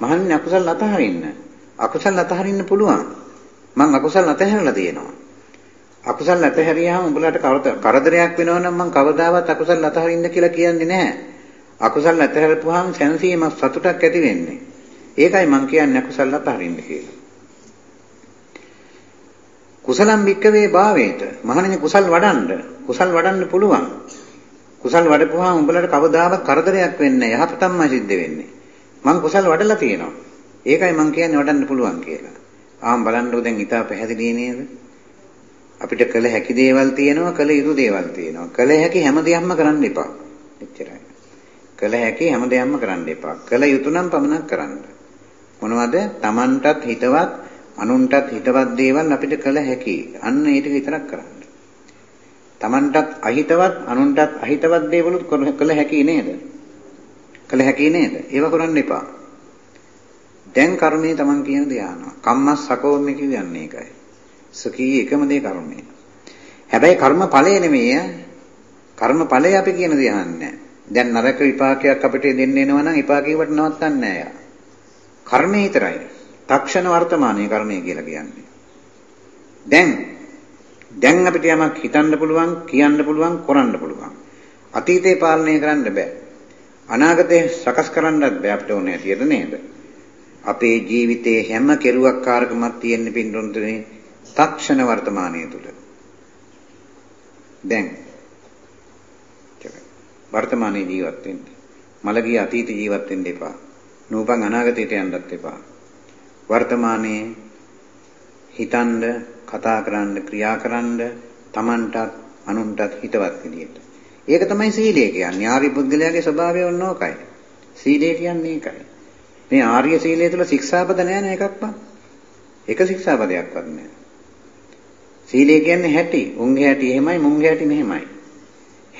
මහන්නේ අකුසල අතහරින්න. අකුසල අතහරින්න පුළුවන්. මං අකුසල අතහැරලා තියෙනවා. අකුසල් අතහැරියාම උඹලට කරදරයක් වෙනවා නම් මං කවදාවත් අකුසල් අතහරින්න කියලා කියන්නේ නැහැ. අකුසල් අතහැරපුවාම සැනසීමක් සතුටක් ඇති වෙන්නේ. ඒකයි මං කියන්නේ අකුසල් අතහරින්න කියලා. කුසලම් වික්කවේ භාවේත මහණෙනි කුසල් වඩන්න කුසල් වඩන්න පුළුවන්. කුසල් වඩපුවාම උඹලට කවදාවත් කරදරයක් වෙන්නේ නැහැ. යහපතක්මයි සිද්ධ වෙන්නේ. මං කුසල් වඩලා තියෙනවා. ඒකයි මං කියන්නේ වඩන්න පුළුවන් කියලා. ආම් බලන්නකො දැන් ඊට පැහැදිලි නේද? අපිට කළ හැකි දේවල් තියෙනවා කළ යුතු දේවල් තියෙනවා. කළ හැකි හැම දෙයක්ම කරන්න එපා. එච්චරයි. කළ හැකි හැම දෙයක්ම කරන්න එපා. කළ යුතු නම් පමණක් කරන්න. මොනවද? Tamanටත් හිතවත් අනුන්ටත් හිතවත් දේවල් අපිට කළ හැකි. අන්න ඒ ටික විතරක් කරන්න. Tamanටත් අහිතවත් අනුන්ටත් අහිතවත් දේවලුත් කළ හැකි නේද? කළ හැකි නේද? ඒව කරන්න එපා. දැන් කර්මයේ Taman කියන දේ ආනවා කම්මස් සකෝමේ කියන්නේ ඒකයි. සකී එකම දේ කර්මය. හැබැයි කර්ම ඵලය නෙමෙයි කර්ම ඵලය අපි කියන දේ අහන්නේ දැන් නරක විපාකයක් අපිට දෙන්න එනවා නම් විපාකේකට නවත්තන්නේ නැහැ යා. කර්මය විතරයි. තක්ෂණ වර්තමානයේ කර්මය කියලා කියන්නේ. දැන් දැන් අපිට යමක් හිතන්න පුළුවන්, කියන්න පුළුවන්, කරන්න පුළුවන්. අතීතේ පාලනය කරන්න බෑ. අනාගතේ සකස් කරන්නත් බෑ අපිට ඕනේ ඇතියද නේද? අපේ ජීවිතේ හැම කෙරුවක් කාර්කමක් තියෙන්න පින්රුන්තුනේ තක්ෂණ වර්තමානයේ තුල. දැන් වර්තමානයේ ජීවත් වෙන්න. මලගිය අතීත ජීවත් වෙන්න එපා. නූපන් අනාගතයට යන්නත් එපා. වර්තමානයේ හිතන්න, කතා කරන්න, ක්‍රියා කරන්න, Tamanටත් අනුන්ටත් හිතවත් විදියට. ඒක තමයි සීලය කියන්නේ. ආර්ය පුද්ගලයාගේ ස්වභාවය ඕනෝකයි. සීලය කියන්නේ ඒකයි. මේ ආර්ය සීලය තුල ශික්ෂාපද නැහැ නේ එකක්වත්. එක ශික්ෂාපදයක්වත් නැහැ. සීලය කියන්නේ හැටි. උන්ගේ හැටි එහෙමයි, මුන්ගේ හැටි මෙහෙමයි.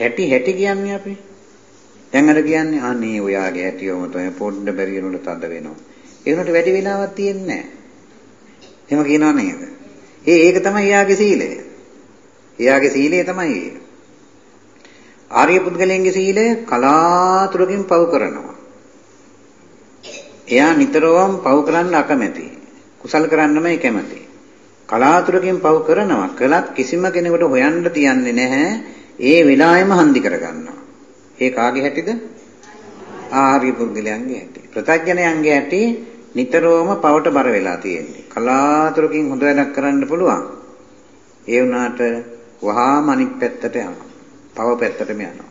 හැටි හැටි කියන්නේ අපි. දැන් අර කියන්නේ අනේ ඔයාගේ හැටිවම තමයි පොඩ්ඩ බැරි වෙනකොට තද වෙනවා. ඒ උනට වැඩි වෙලාවක් තියෙන්නේ නැහැ. එහෙම කියනවා නේද? ඒ ඒක තමයි එයාගේ සීලය. එයාගේ සීලය තමයි ඒක. ආර්ය පුද්ගලයන්ගේ සීලය කලාතුරකින් පව කරනවා. එයා නිතරම පව කරන්න අකමැති. කුසල් කරන්නමයි කැමති. කලාතුරකින් පව කරනවා. කළත් කිසිම කෙනෙකුට හොයන්න තියන්නේ නැහැ. ඒ වෙලාවෙම හන්දි කරගන්නවා. ඒ කාගේ හැටිද? ආර්ය පුද්ගලයන්ගේ හැටි. ප්‍රත්‍යඥයන්ගේ හැටි නිතරම පවට බර වෙලා තියෙන්නේ. කලාතුරකින් හොඳ වැඩක් කරන්න පුළුවන්. ඒ වුණාට වහාම අනිත් පැත්තට යනවා. පව පැත්තටම යනවා.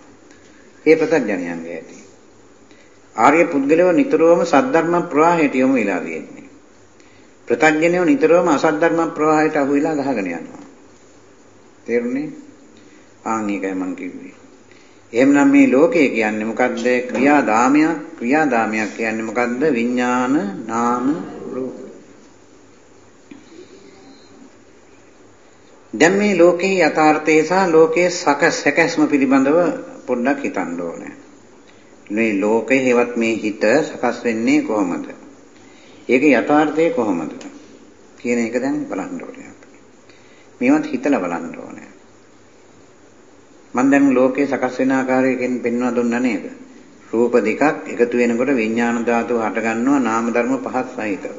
ඒ ප්‍රත්‍යඥයන්ගේ හැටි. ආර්ය පුද්ගලයෝ නිතරම සද්ධර්ම ප්‍රවාහයට යොමු වෙලා තියෙන්නේ. ප්‍රත්‍යඥයෝ නිතරම අසද්ධර්ම ප්‍රවාහයට අහු වෙලා ගහගෙන යනවා. තේරුණේ? ආන් ඒකයි මං කිව්වේ. එහෙමනම් මේ ලෝකය කියන්නේ මොකද්ද? ක්‍රියාදාමයක්. ක්‍රියාදාමයක් කියන්නේ මොකද්ද? විඥාන, නාම, රූප. දැන් මේ ලෝකේ යථාර්ථය සහ ලෝකයේ සකස් සැකස්ම පිළිබඳව පොඩ්ඩක් හිතන්න ඕනේ. මේ ලෝකේ හේවත් මේ හිත සකස් වෙන්නේ කොහොමද? ඒකේ යථාර්ථය කොහොමද? කියන එක දැන් බලන්න ඕනේ අපි. මේවත් හිතලා බලන්න ඕනේ. මම දැන් ලෝකේ සකස් වෙන ආකාරයකින් පෙන්වා දුන්නා නේද? රූප දෙකක් එකතු වෙනකොට විඥාන ධාතුව හට ගන්නවා නාම ධර්ම පහක් සහිතව.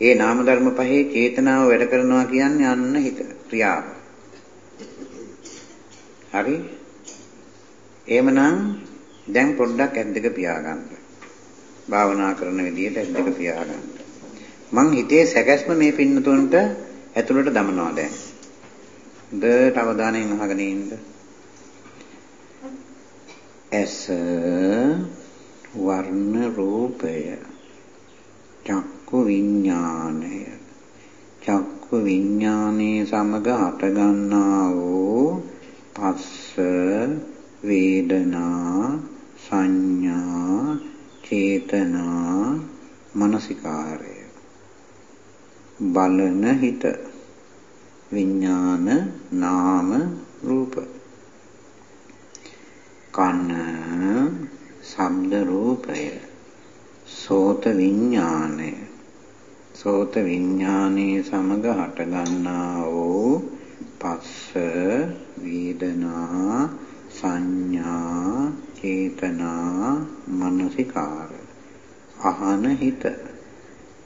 ඒ නාම ධර්ම පහේ චේතනාව වැඩ කරනවා කියන්නේ අන්න හිත ක්‍රියාව. හරි? එහෙමනම් දැන් පොඩ්ඩක් ඇද්දක පියාගන්න. භාවනා කරන විදිහට ඇද්දක පියාගන්න. මං හිතේ සැකැස්ම මේ පින්නතුන්ට ඇතුළට දමනවා දැන්. හොඳට අවධානයෙන් අහගෙන ඉන්න. ඇස වර්ණ රූපය චක්කු විඥානය චක්කු විඥානයේ සමග හටගන්නා වූ පස්ස වේදනා සංඥා චේතනා මනසිකාරය. බලන හිත. විඥාන නාම රූප. කන ශබ්ද රූපය. සෝත විඥානය. සෝත විඥානයේ සමග හටගන්නා වූ පස්ස වේදනා සංඥා චේතනා මනසිකාර. අහන හිත.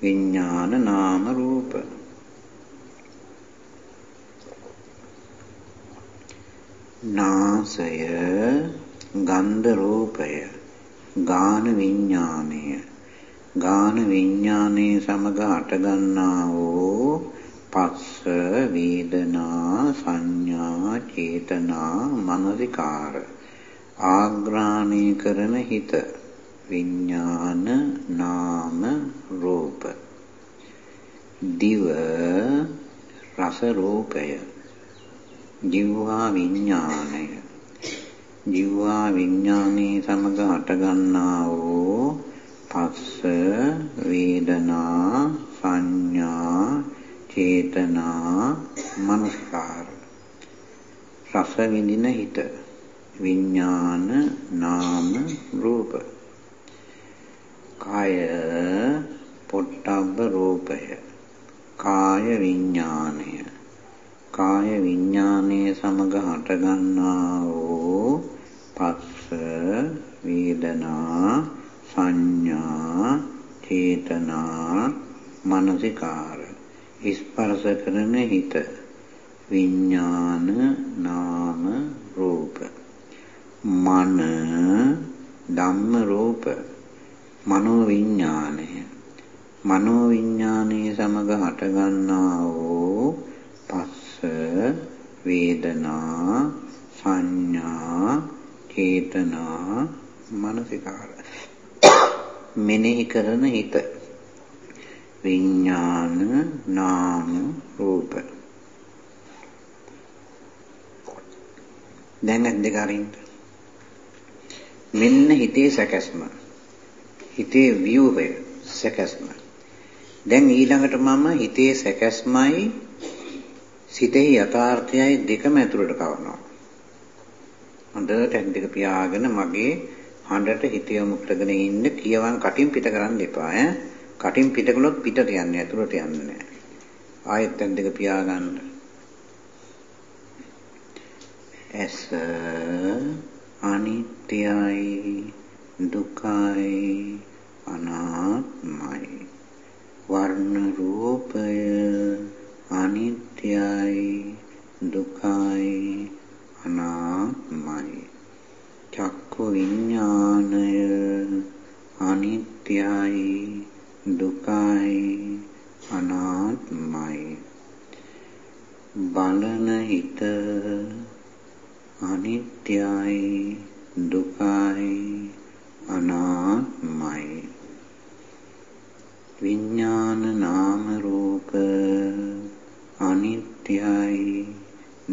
විඥාන නාම රූප. නාසය ගන්ධ රූපය ගාන විඥානය ගාන විඥානයේ සමග හටගන්නා වූ පස්ස වේදනා සංඥා චේතනා මනසිකාර ආග්‍රාණී කරන හිත. විඥාන නාම රූප. දිව රස රූපය. ජීවහා විඥානය ජීවහා විඥානයේ සමග හටගන්නා වූ පස්ස වේදනා සංඥා චේතනා මනස්කාර. රස විඳින හිත. විඥාන නාම රූප. කාය පොට්ටබ්බ රූපය. කාය විඥානය කාය විඥානයේ සමග හටගන්නා වූ පස්ස වේදනා සංඥා චේතනා මනසිකාර. ස්පර්ශ කරන හිත. විඥාන නාම රූප. මන ධම්ම රූප. මනෝ විඥානය මනෝ විඥානයේ සමග හටගන්නා වූ වේදනා සංඥා චේතනා මනසිකාර. මෙනෙහි කරන හිත. විඥාන නාම රූප. දැන් දෙක අරින්න මෙන්න හිතේ සැකස්ම. හිතේ ව්‍යුහය සැකස්ම. දැන් ඊළඟට මම හිතේ සැකස්මයි සිතෙහි යථාර්ථයයි දෙකම ඇතුළට කවනවා. හොඳට ඇස් දෙක පියාගෙන මගේ හඬට හිත යොමු කරගෙන ඉන්න කියවන් කටින් පිට කරන්න එපා ඈ. කටින් පිට කළොත් පිටට යන්නේ ඇතුළට යන්නේ නැහැ. ආයෙත් ඇස් දෙක පියාගන්න ඇස අනිත්‍යයි දුකයි අනාත්මයි. වර්ණ රූපය අනිත්‍යයි දුකයි අනාත්මයි. චක්කු විඥානය අනිත්‍යයි දුකයි අනාත්මයි. බලන හිත අනිත්‍යයි දුකයි අනාත්මයි. විඥාන නාම රූප අනිත්‍යයි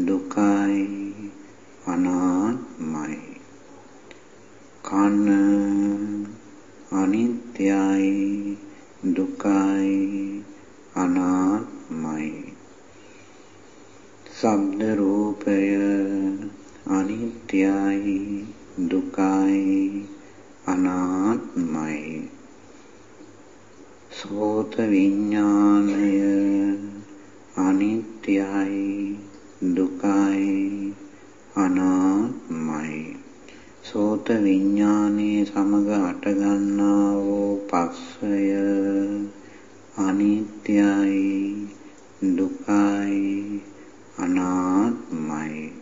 දුකයි අනාත්මයි. කන අනිත්‍යයි දුකයි අනාත්මයි. ශබ්ද රූපය අනිත්‍යයි දුකයි අනාත්මයි. සෝත විඥානය අනිත්‍යයි දුකයි අනාත්මයි. සෝත විඥානයේ සමග හටගන්නා වූ පස්සය. අනිත්‍යයි දුකයි අනාත්මයි.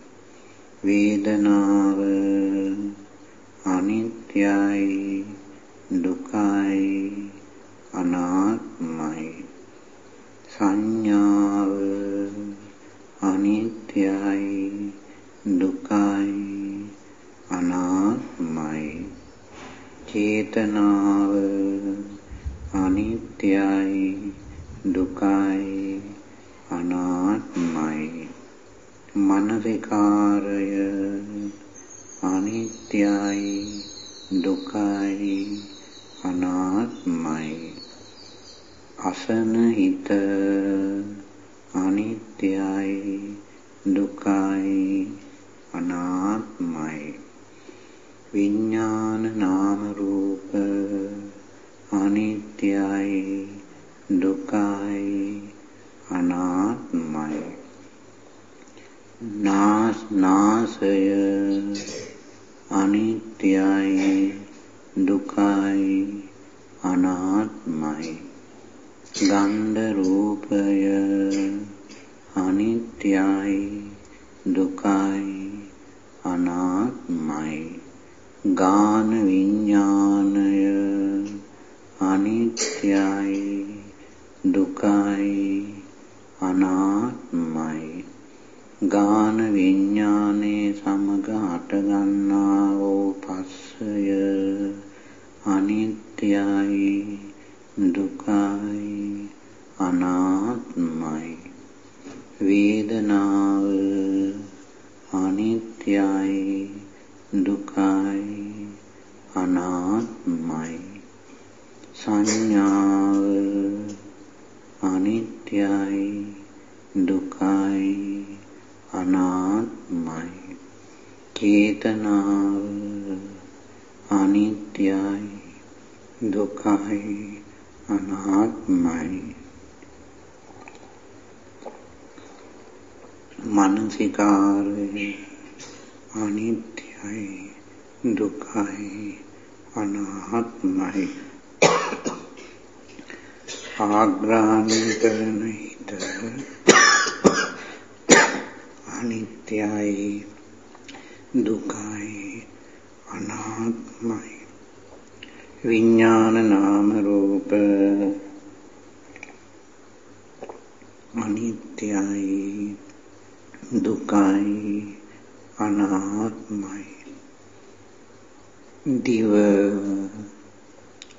වේදනාව අනිත්‍යයි දුකයි අනාත්මයි. සංඥාව අනිත්‍යයි දුකයි අනාත්මයි චේතනාව අනිත්‍යයි දුකයි අනාත්මයි. මනසිකාරය අනිත්‍යයි දුකයි අනාත්මයි. අසන හිත අනිත්‍යයි දුකයි අනාත්මයි. විඥාන නාම රූප අනිත්‍යයි දුකයි අනාත්මයි. නාස් නාසය අනිත්‍යයි දුකයි අනාත්මයි. ගන්ධ රූපය අනිත්‍යයි දුකයි අනාත්මයි. ගාන විඥානය අනිත්‍යයි දුකයි අනාත්මයි. ගාන විඥානයේ සමග හටගන්නා වූ පස්සය අනිත්‍යයි දුකයි අනාත්මයි. වේදනාව අනිත්‍යයි දුකයි අනාත්මයි. සංඥාව අනිත්‍යයි දුකයි අනාත්මයි. චේතනාව අනිත්‍යයි දුකයි අනාත්මයි. මනසිකාරය අනිත්‍යයි දුකයි අනාත්මයි ආග්‍රහණය කරන හිත අනිත්‍යයි දුකයි අනාත්මයි විඥාන නාම රූප අනිත්‍යයි දුකයි අනාත්මයි. දිව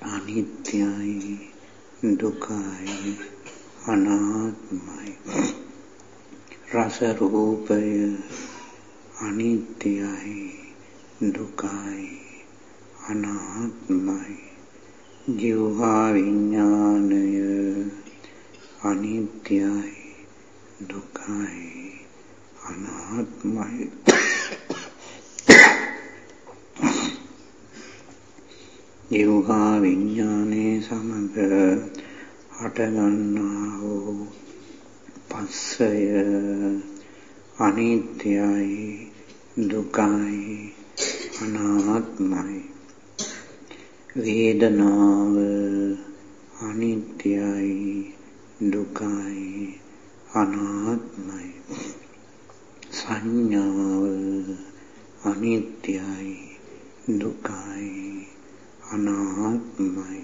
අනිත්‍යයි දුකයි අනාත්මයි. රස රූපය අනිත්‍යයි දුකයි අනාත්මයි. ජීවහා විඥානය අනිත්‍යයි දුකයි. අනාත්මයි. ජීවහා විඥානයේ සමග හටගන්නා වූ පස්සය. අනිත්‍යයි දුකයි අනාත්මයි. වේදනාව අනිත්‍යයි දුකයි අනාත්මයි. සංඥාව අනිත්‍යයි දුකයි අනාත්මයි.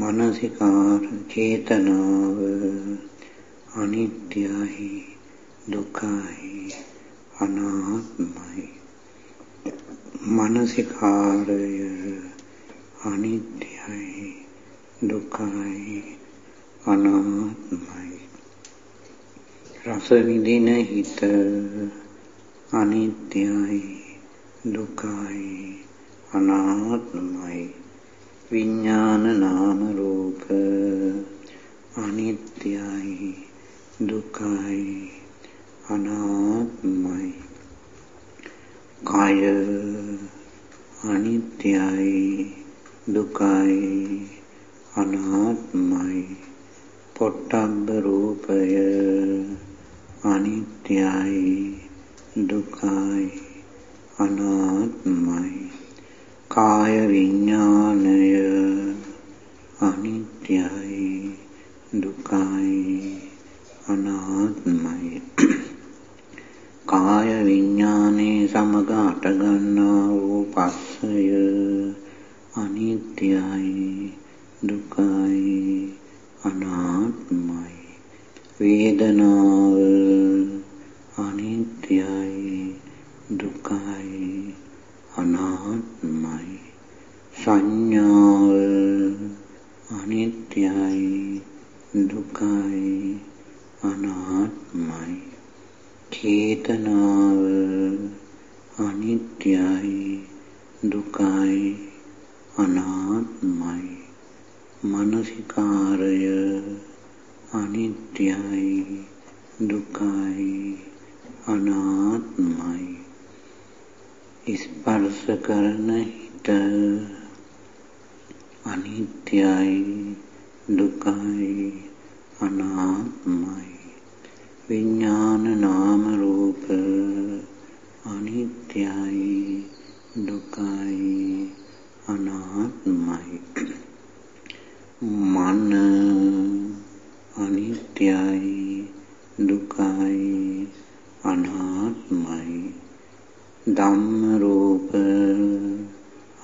මනසිකාර චේතනාව අනිත්‍යයි දුකයි අනාත්මයි. මනසිකාරය අනිත්‍යයි දුකයි අනාත්මයි. රස විඳින හිත අනිත්‍යයි දුකයි අනාත්මයි. විඥාන නාම රූප අනිත්‍යයි දුකයි අනාත්මයි. කය අනිත්‍යයි දුකයි අනාත්මයි. පොට්ටබ්බ රූපය අනිත්‍යයි දුකයි අනාත්මයි. කාය විඥානය අනිත්‍යයි දුකයි අනාත්මයි. කාය විඥානේ සමග හටගන්නා වූ පස්සය අනිත්‍යයි දුකයි අනාත්මයි. වේදනාව අනිත්‍යයි දුකයි අනාත්මයි. සංඥාව අනිත්‍යයි දුකයි අනාත්මයි. චේතනාව අනිත්‍යයි දුකයි අනාත්මයි. මනසිකාරය අනිත්‍යයි දුකයි අනාත්මයි. ස්පර්ශ කරන හිත අනිත්‍යයි දුකයි අනාත්මයි. විඥාන නාම රූප අනිත්‍යයි දුකයි අනාත්මයි. මන අනිත්‍යයි දුකයි අනාත්මයි. ධම්ම රූප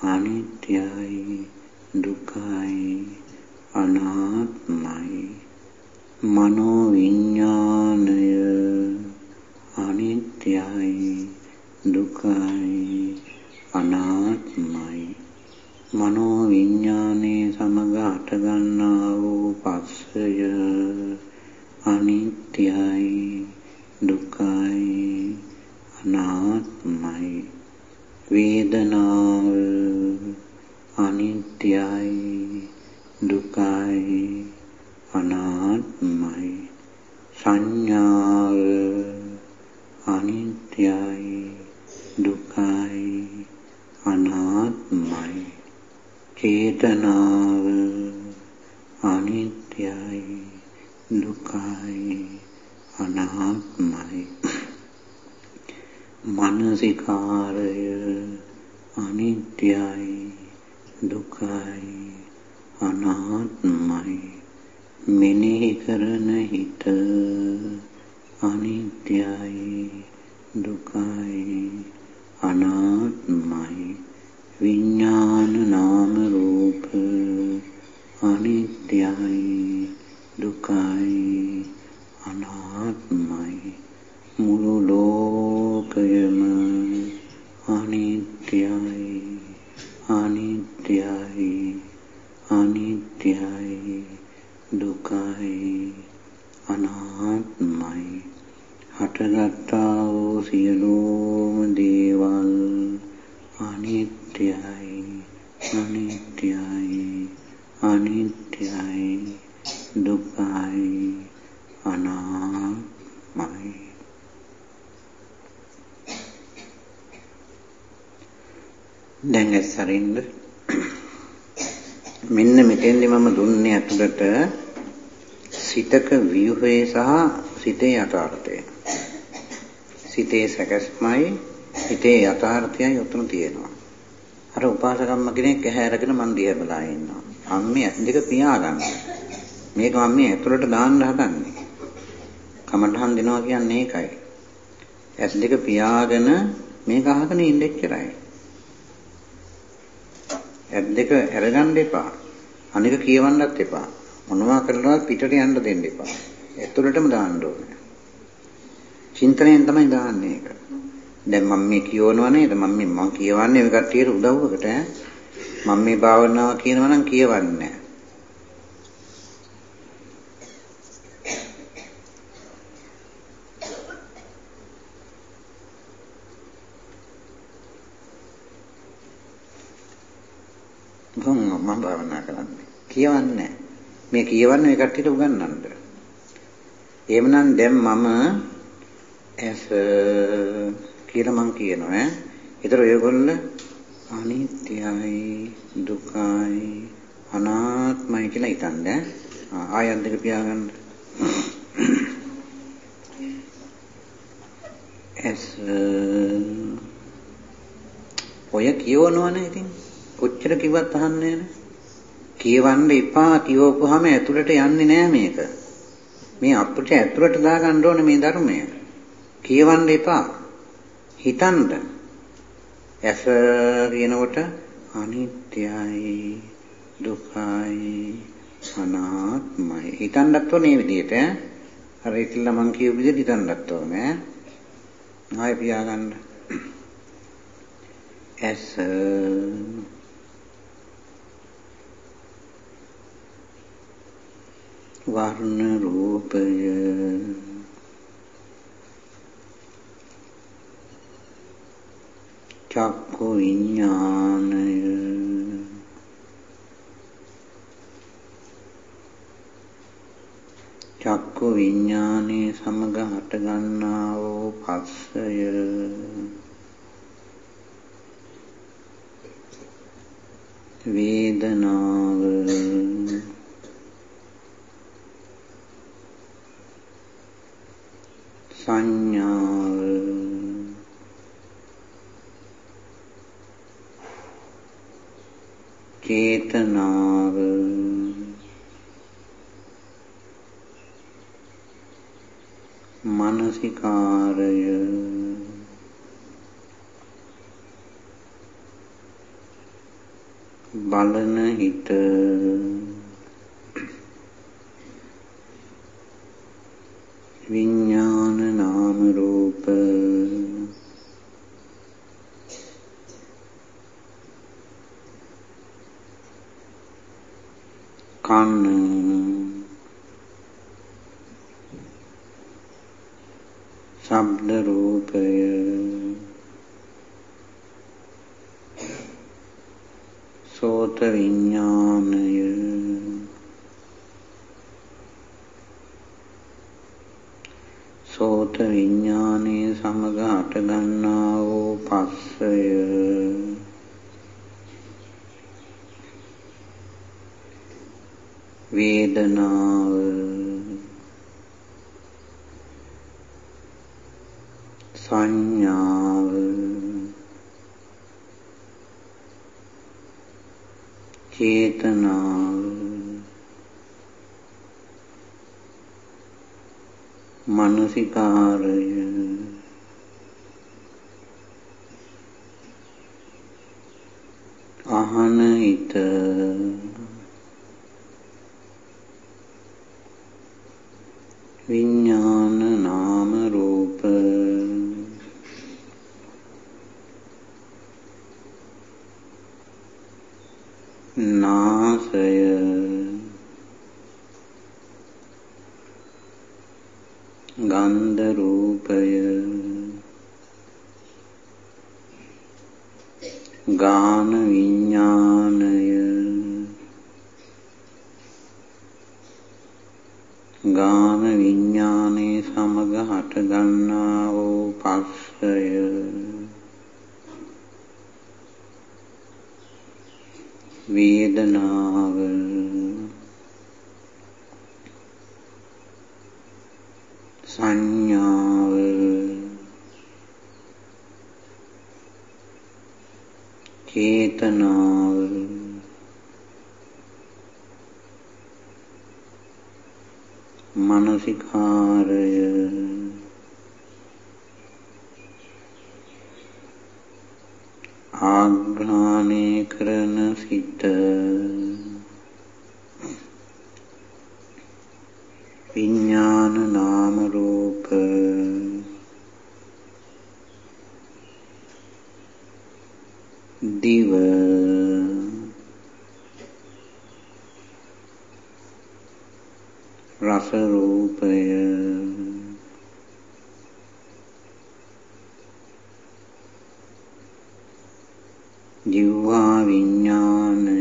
අනිත්‍යයි දුකයි අනාත්මයි. මනෝ විඥානය අනිත්‍යයි දුකයි අනාත්මයි. මනෝ විඥානයේ සමග හටගන්නා වූ පස්සය. අනිත්‍යයි දුකයි අනාත්මයි. වේදනාව අනිත්‍යයි දුකයි අනාත්මයි. සංඥාව අනිත්‍යයි දුකයි අනාත්මයි. චේතනාව අනිත්‍යයි දුකයි අනාත්මයි. මනසිකාරය අනිත්‍යයි දුකයි අනාත්මයි. මෙනෙහි කරන හිත අනිත්‍යයි දුකයි අනාත්මයි. විඥාන නාම රූප අනිත්‍යයි දුකයි අනාත්මයි. මුළු ලෝකයම අනිත්‍යයි අනිත්‍යයි අනිත්‍යයි දුකයි අනාත්මයි. හටගත්තා වූ සියලුම දේවල් අනිත්‍යයි අනිත්‍යයි අනිත්‍යයි දුකයි අනාත්මයි. දැන් ඇස්සරින්ද මෙන්න මෙතෙන්දි මම දුන්නේ අතුලට සිතක ව්‍යුහය සහ සිතේ යථාර්ථය. සිතේ සැකස්මයි හිතේ යථාර්ථයයි උතුම් තියෙනවා. අර උපාසකම්ම කෙනෙක් ඇහැ අරගෙන මන් දිහා බලා ඉන්නවා. අම්මේ ඇස් දෙක පියාගන්න. මේක මම මේ ඇතුළට දාන්න හදන්නේ. කමඨහන් දෙනවා කියන්නේ ඒකයි. ඇස් දෙක පියාගෙන මේක අහගෙන ඉන්න එච්චරයි. ඇස් දෙක අරගන්න එපා. අනික කියවන්නත් එපා. මොනවා කරලවත් පිටට යන්න දෙන්න එපා. ඇතුළටම දාන්න ඕනේ. චින්තනයෙන් තමයි දාන්නේ ඒක. දැන් මම මේ කියවනවා නේද? මම මේ මම කියවන්නේ ඔය කට්ටියට උදව්වකට. මම මේ භාවනාව කියනවා නම් කියවන්නේ ගොන් මම භාවනා කරන්නේ. කියවන්නේ මේ කියවන්නේ ඔය කට්ටියට උගන්වන්න එහෙමනම් දැන් මම ඇස කියලා මං කියනවා ඈ. ඒතර ඔයගොල්ල අනිත්‍යයි දුකයි අනාත්මයි කියලා හිතන්න ආයත් දෙක පියාගන්න. ඇස් ඔය කියවනවනේ ඉතින් කොච්චර කිව්වත් අහන්නේ නැහැ. කියවන්න එපා කියවපුවාම ඇතුළට යන්නේ නැහැ මේක. මේ අපිට ඇතුළට දාගන්න ඕනේ මේ ධර්මය. කියවන්න එපා. හිතන්න. ඇස කියනකොට අනිත්‍යයි දුකයි අනාත්මයි. හිතන්නත් ඕනේ මේ විදිහට. අර ඉතිල්ලා මං කියපු විදිහට හිතන්නත් ඕනේ. ආයෙ පියාගන්න. ඇස වර්ණ රූපය චක්කු විඥානය චක්කු විඥානයේ සමග හටගන්නා වූ පස්සය। වේදනාව। සංඥාව। චේතනාව. මානසිකාරය. බලන හිත. විඥාන නාම රූප. කන්න. ශබ්ද රූපය. සෝත විඥානය. සෝත විඥානයේ සමග හටගන්නා වූ පස්සය. වේදනාව. සංඥාව. චේතනාව. මානසිකාරය. රස රූපය ජීවා විඥානය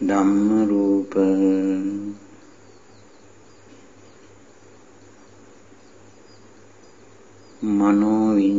ධම්ම රූප මනෝ විඥානය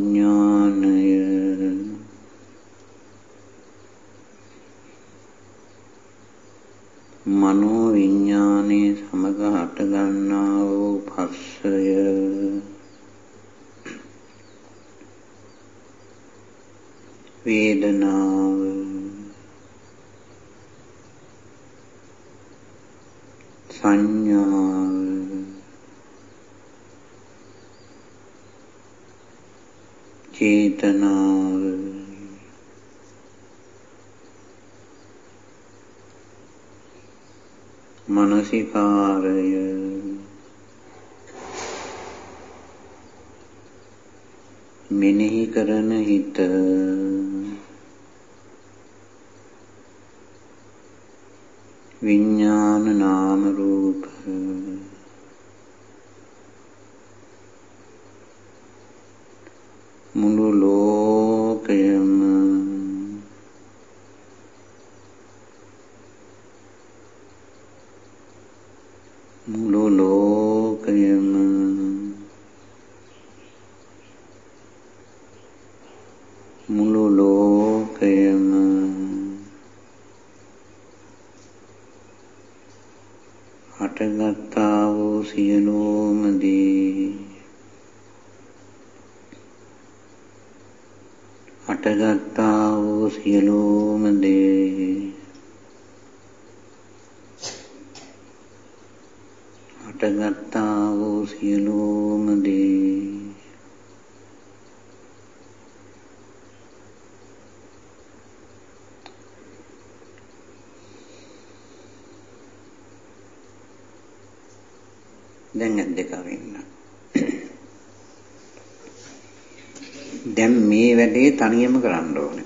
තනියම කරන්න ඕනේ.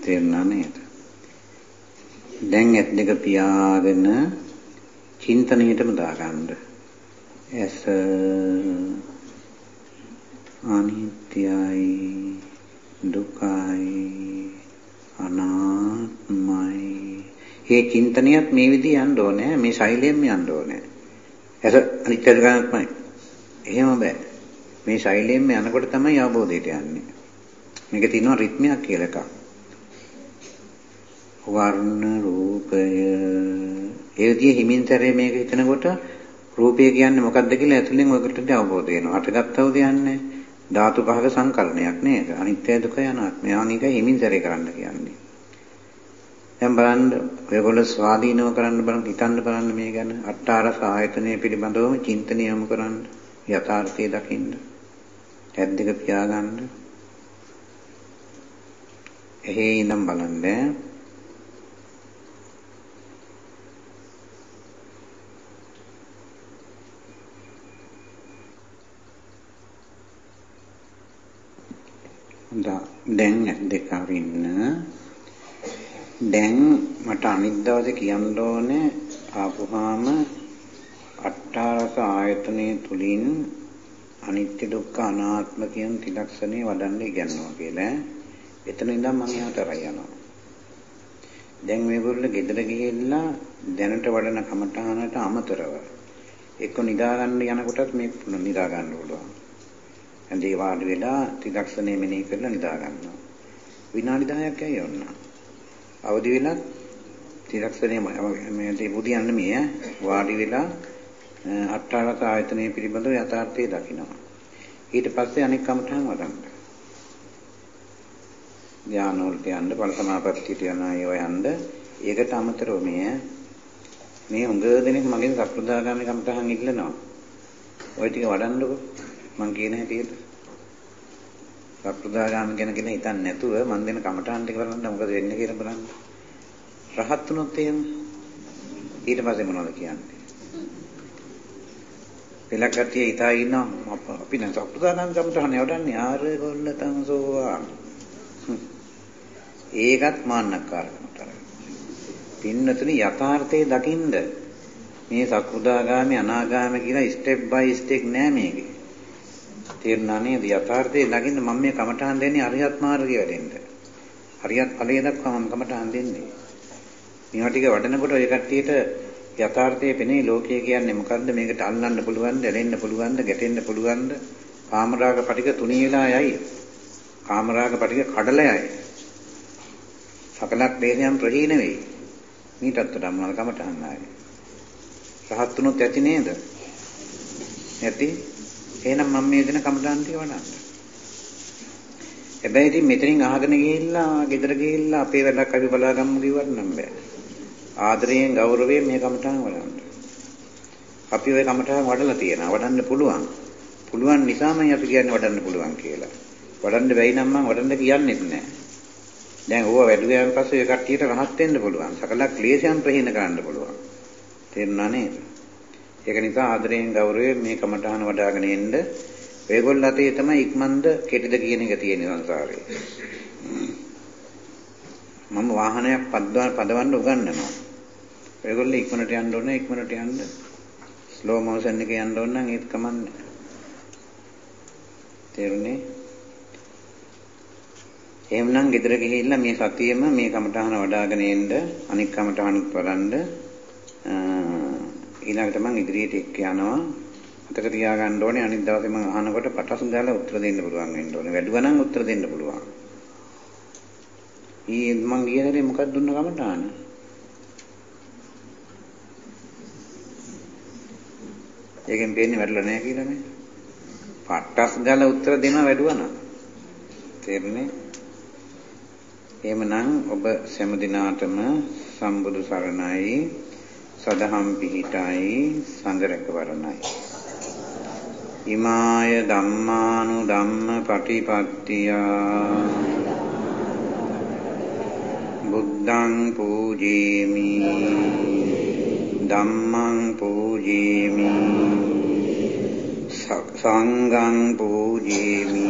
තේරුණා නේද? දැන් ඇත් දෙක පියාගෙන චින්තනයටම දාගන්න. ඇස අනිත්‍යයි දුකයි අනාත්මයි මේ චින්තනියත් මේ විදිහ යන්න ඕනේ මේ ශෛලයෙන් යන්න ඕනේ ඇස අනිත්‍ය දුකයි එහෙම බෑ මේ ශෛලයෙන් යනකොට තමයි අවබෝධයට යන්නේ මේක තියෙනවා රිද්මයක් කියලා එකක් වර්ණ රූපය ඒ විදිහේ හිමින්තරේ මේක හිතනකොට රූපය කියන්නේ මොකක්ද කියලා ඇතුලෙන් ඔයකට අවබෝධ වෙනවා. හටගත්තවද යන්නේ ධාතු පහක සංකල්පනයක් නේද? අනිත්‍ය දුක යනාත්මය. අනික හිමින්තරේ කරන්න කියන්නේ. දැන් බලන්න ඔයගොල්ලෝ ස්වාධීනව කරන්න බලන්න හිතන්න බලන්න මේ ගැන අට්ඨාරස ආයතනය පිළිබඳවම චින්තනය යොමු කරන්න යථාර්ථය දකින්න. ඇත් දෙක පියාගන්න. එහේ ඉඳන් බලන්න දැන් දෙක අරින්න දැන් මට අනිත් දවසේ කියන්න ඕනේ ආපුහාම අට්ඨාරස ආයතනයේ තුලින් අනිත්‍ය දුක්ඛ අනාත්ම කියන ත්‍රිලක්ෂණේ වඩන්න ඉගෙනනවා කියලා. එතන ඉඳන් මම එහාට යනවා. දැන් මේගොල්ලෝ ගෙදර ගිහිල්ලා දැනට වඩන කමඨානට අමතරව එක්ක නිදා ගන්න යනකොටත් මේ නිදා ගන්න පුළුවන්. ඇඳේ වාඩි වෙලා ත්‍රිලක්ෂණය මෙනෙහි කරලා නිදා ගන්නවා. විනාඩි 10ක් ඇයි ඔන්න. අවදි වෙලා ත්‍රිලක්ෂණය මේ බුදියන්න මේ වාඩි වෙලා අට්ඨාරස ආයතනයේ පිළිබඳව යථාර්ථය දකිනවා. ඊට පස්සේ අනෙක් කමඨාන් වඩන්න. ධානය වලට යන්න, බල සමාපත්තියට යන ඒවා යන්න. ඒකට අමතරව මේ මේ උඟ දෙනෙක් මගෙන් සක්‍රදාගාමී කමඨාන් ඉල්ලනවා. ওই ටික වඩන්නකෝ. මං කියන හැටියට සප්‍රදාගාමි ගැන කියන හිතන්නේ නැතුව මං දෙන කමටහන් ටික බලන්න මොකද වෙන්නේ කියලා බලන්න. රහත් වුණොත් එහෙම ඊට පස්සේ මොනවද කියන්නේ? පෙලක් කට්ටිය හිතා ඉන්නවා අපි නම් සප්‍රදාගාමි කමටහන් යවඩන්නේ ආරගොල්ල තංසෝවා. ඒකත් මාන්නකාරකමට. පින්නතුනි යථාර්ථයේ දකින්ද මේ සකෘදාගාමි අනාගාමි කියලා ස්ටෙප් බයි ස්ටෙප් නෑ මේකේ. තේරුණා නේද? යථාර්ථයේ ළඟින් මම මේ කමඨහන් දෙන්නේ අරියත් මාර්ගය වැඩෙන්න. අරියත් ඵලයේ දක්වා මම කමඨහන් දෙන්නේ. මේවා ටික වඩනකොට ඔය කට්ටියට යථාර්ථයේ පෙනේ ලෝකය කියන්නේ මොකද්ද? මේකට අල්ලන්න පුළුවන්ද? ඇලෙන්න පුළුවන්ද? ගැටෙන්න පුළුවන්ද? කාමරාග පටික තුනී වෙලා යයි. කාමරාග පටික කඩලා යයි. සකලක් දේශයන් ප්‍රහීන වෙයි. මීටත් වඩා මොනවාද කමඨහන් ආවේ. රහත් තුනොත් ඇති නේද? ඇති එහෙනම් මම මේ දෙන කමඩාන් ටික වඩන්න. හැබැයි ඉතින් මෙතනින් අහගෙන ගිහිල්ලා ගෙදර ගිහිල්ලා අපේ වැඩක් අපි බලාගමු කිව්වට නම් බෑ. ආදරයෙන් ගෞරවයෙන් මේ කමටහන් වඩන්න. අපි ওই කමටහන් වඩලා තියෙනවා. වඩන්න පුළුවන්. පුළුවන් නිසාමයි අපි කියන්නේ වඩන්න පුළුවන් කියලා. වඩන්න බැයි නම් මම වඩන්න කියන්නේත් නැහැ. දැන් ඕවා වැඩි ගියන් පස්සේ ඒ කට්ටියට රහත් වෙන්න පුළුවන්. සකල ක්ලේශයන් ප්‍රහීන කරන්න පුළුවන්. තේරුණා නේද? ඒක නිසා ආදරයෙන් ගෞරවයෙන් මේ කමටහන වඩ아가න එන්න ඒගොල්ල අතේ තමයි ඉක්මන්ද කෙටිද කියන එක තියෙන සංසාරේ. මම වාහනයක් පදවන්න උගන්වනවා. ඔයගොල්ලෝ ඉක්මනට යන්න ඕනේ ඉක්මනට යන්න. ස්ලෝ මෝෂන් එකේ යන්න ඕන නම් ඒත් කමන්නේ. තේරුණේ? එහෙමනම් ගෙදර ගිහිල්ලා මේ සතියෙම මේ කමඨහන වඩ아가න එන්න අනික් කමඨහනුත් වඩන්න ඊළඟට මම ඉදිරියට එක්ක යනවා. අතක තියාගන්න ඕනේ අනිත් දවසේ මම අහනකොට පටස් දාලා උත්තර දෙන්න පුළුවන් වෙන්න ඕනේ. වැඩුවා නම් උත්තර දෙන්න පුළුවන්. ඊ මං ගිය දේ මොකක්ද දුන්න කමටාන? ඒකෙන් පේන්නේ වැඩලා නැහැ කියලානේ. පටස් දාලා උත්තර දෙනවා වැඩුවා නම්. තේරුණේ? එහෙමනම් ඔබ සෑම දිනාටම සම්බුදු සරණයි සදහම් පිහිටයි සංඝ රැකවරණයි. ඉමාය ධම්මානු ධම්ම පටිපත්තියා බුද්ධං පූජේමි ධම්මං පූජේමි සංඝං පූජේමි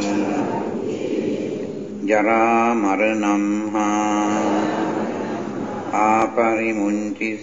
ජරා මරණම් හා ආපරිමුංචිස්සාමි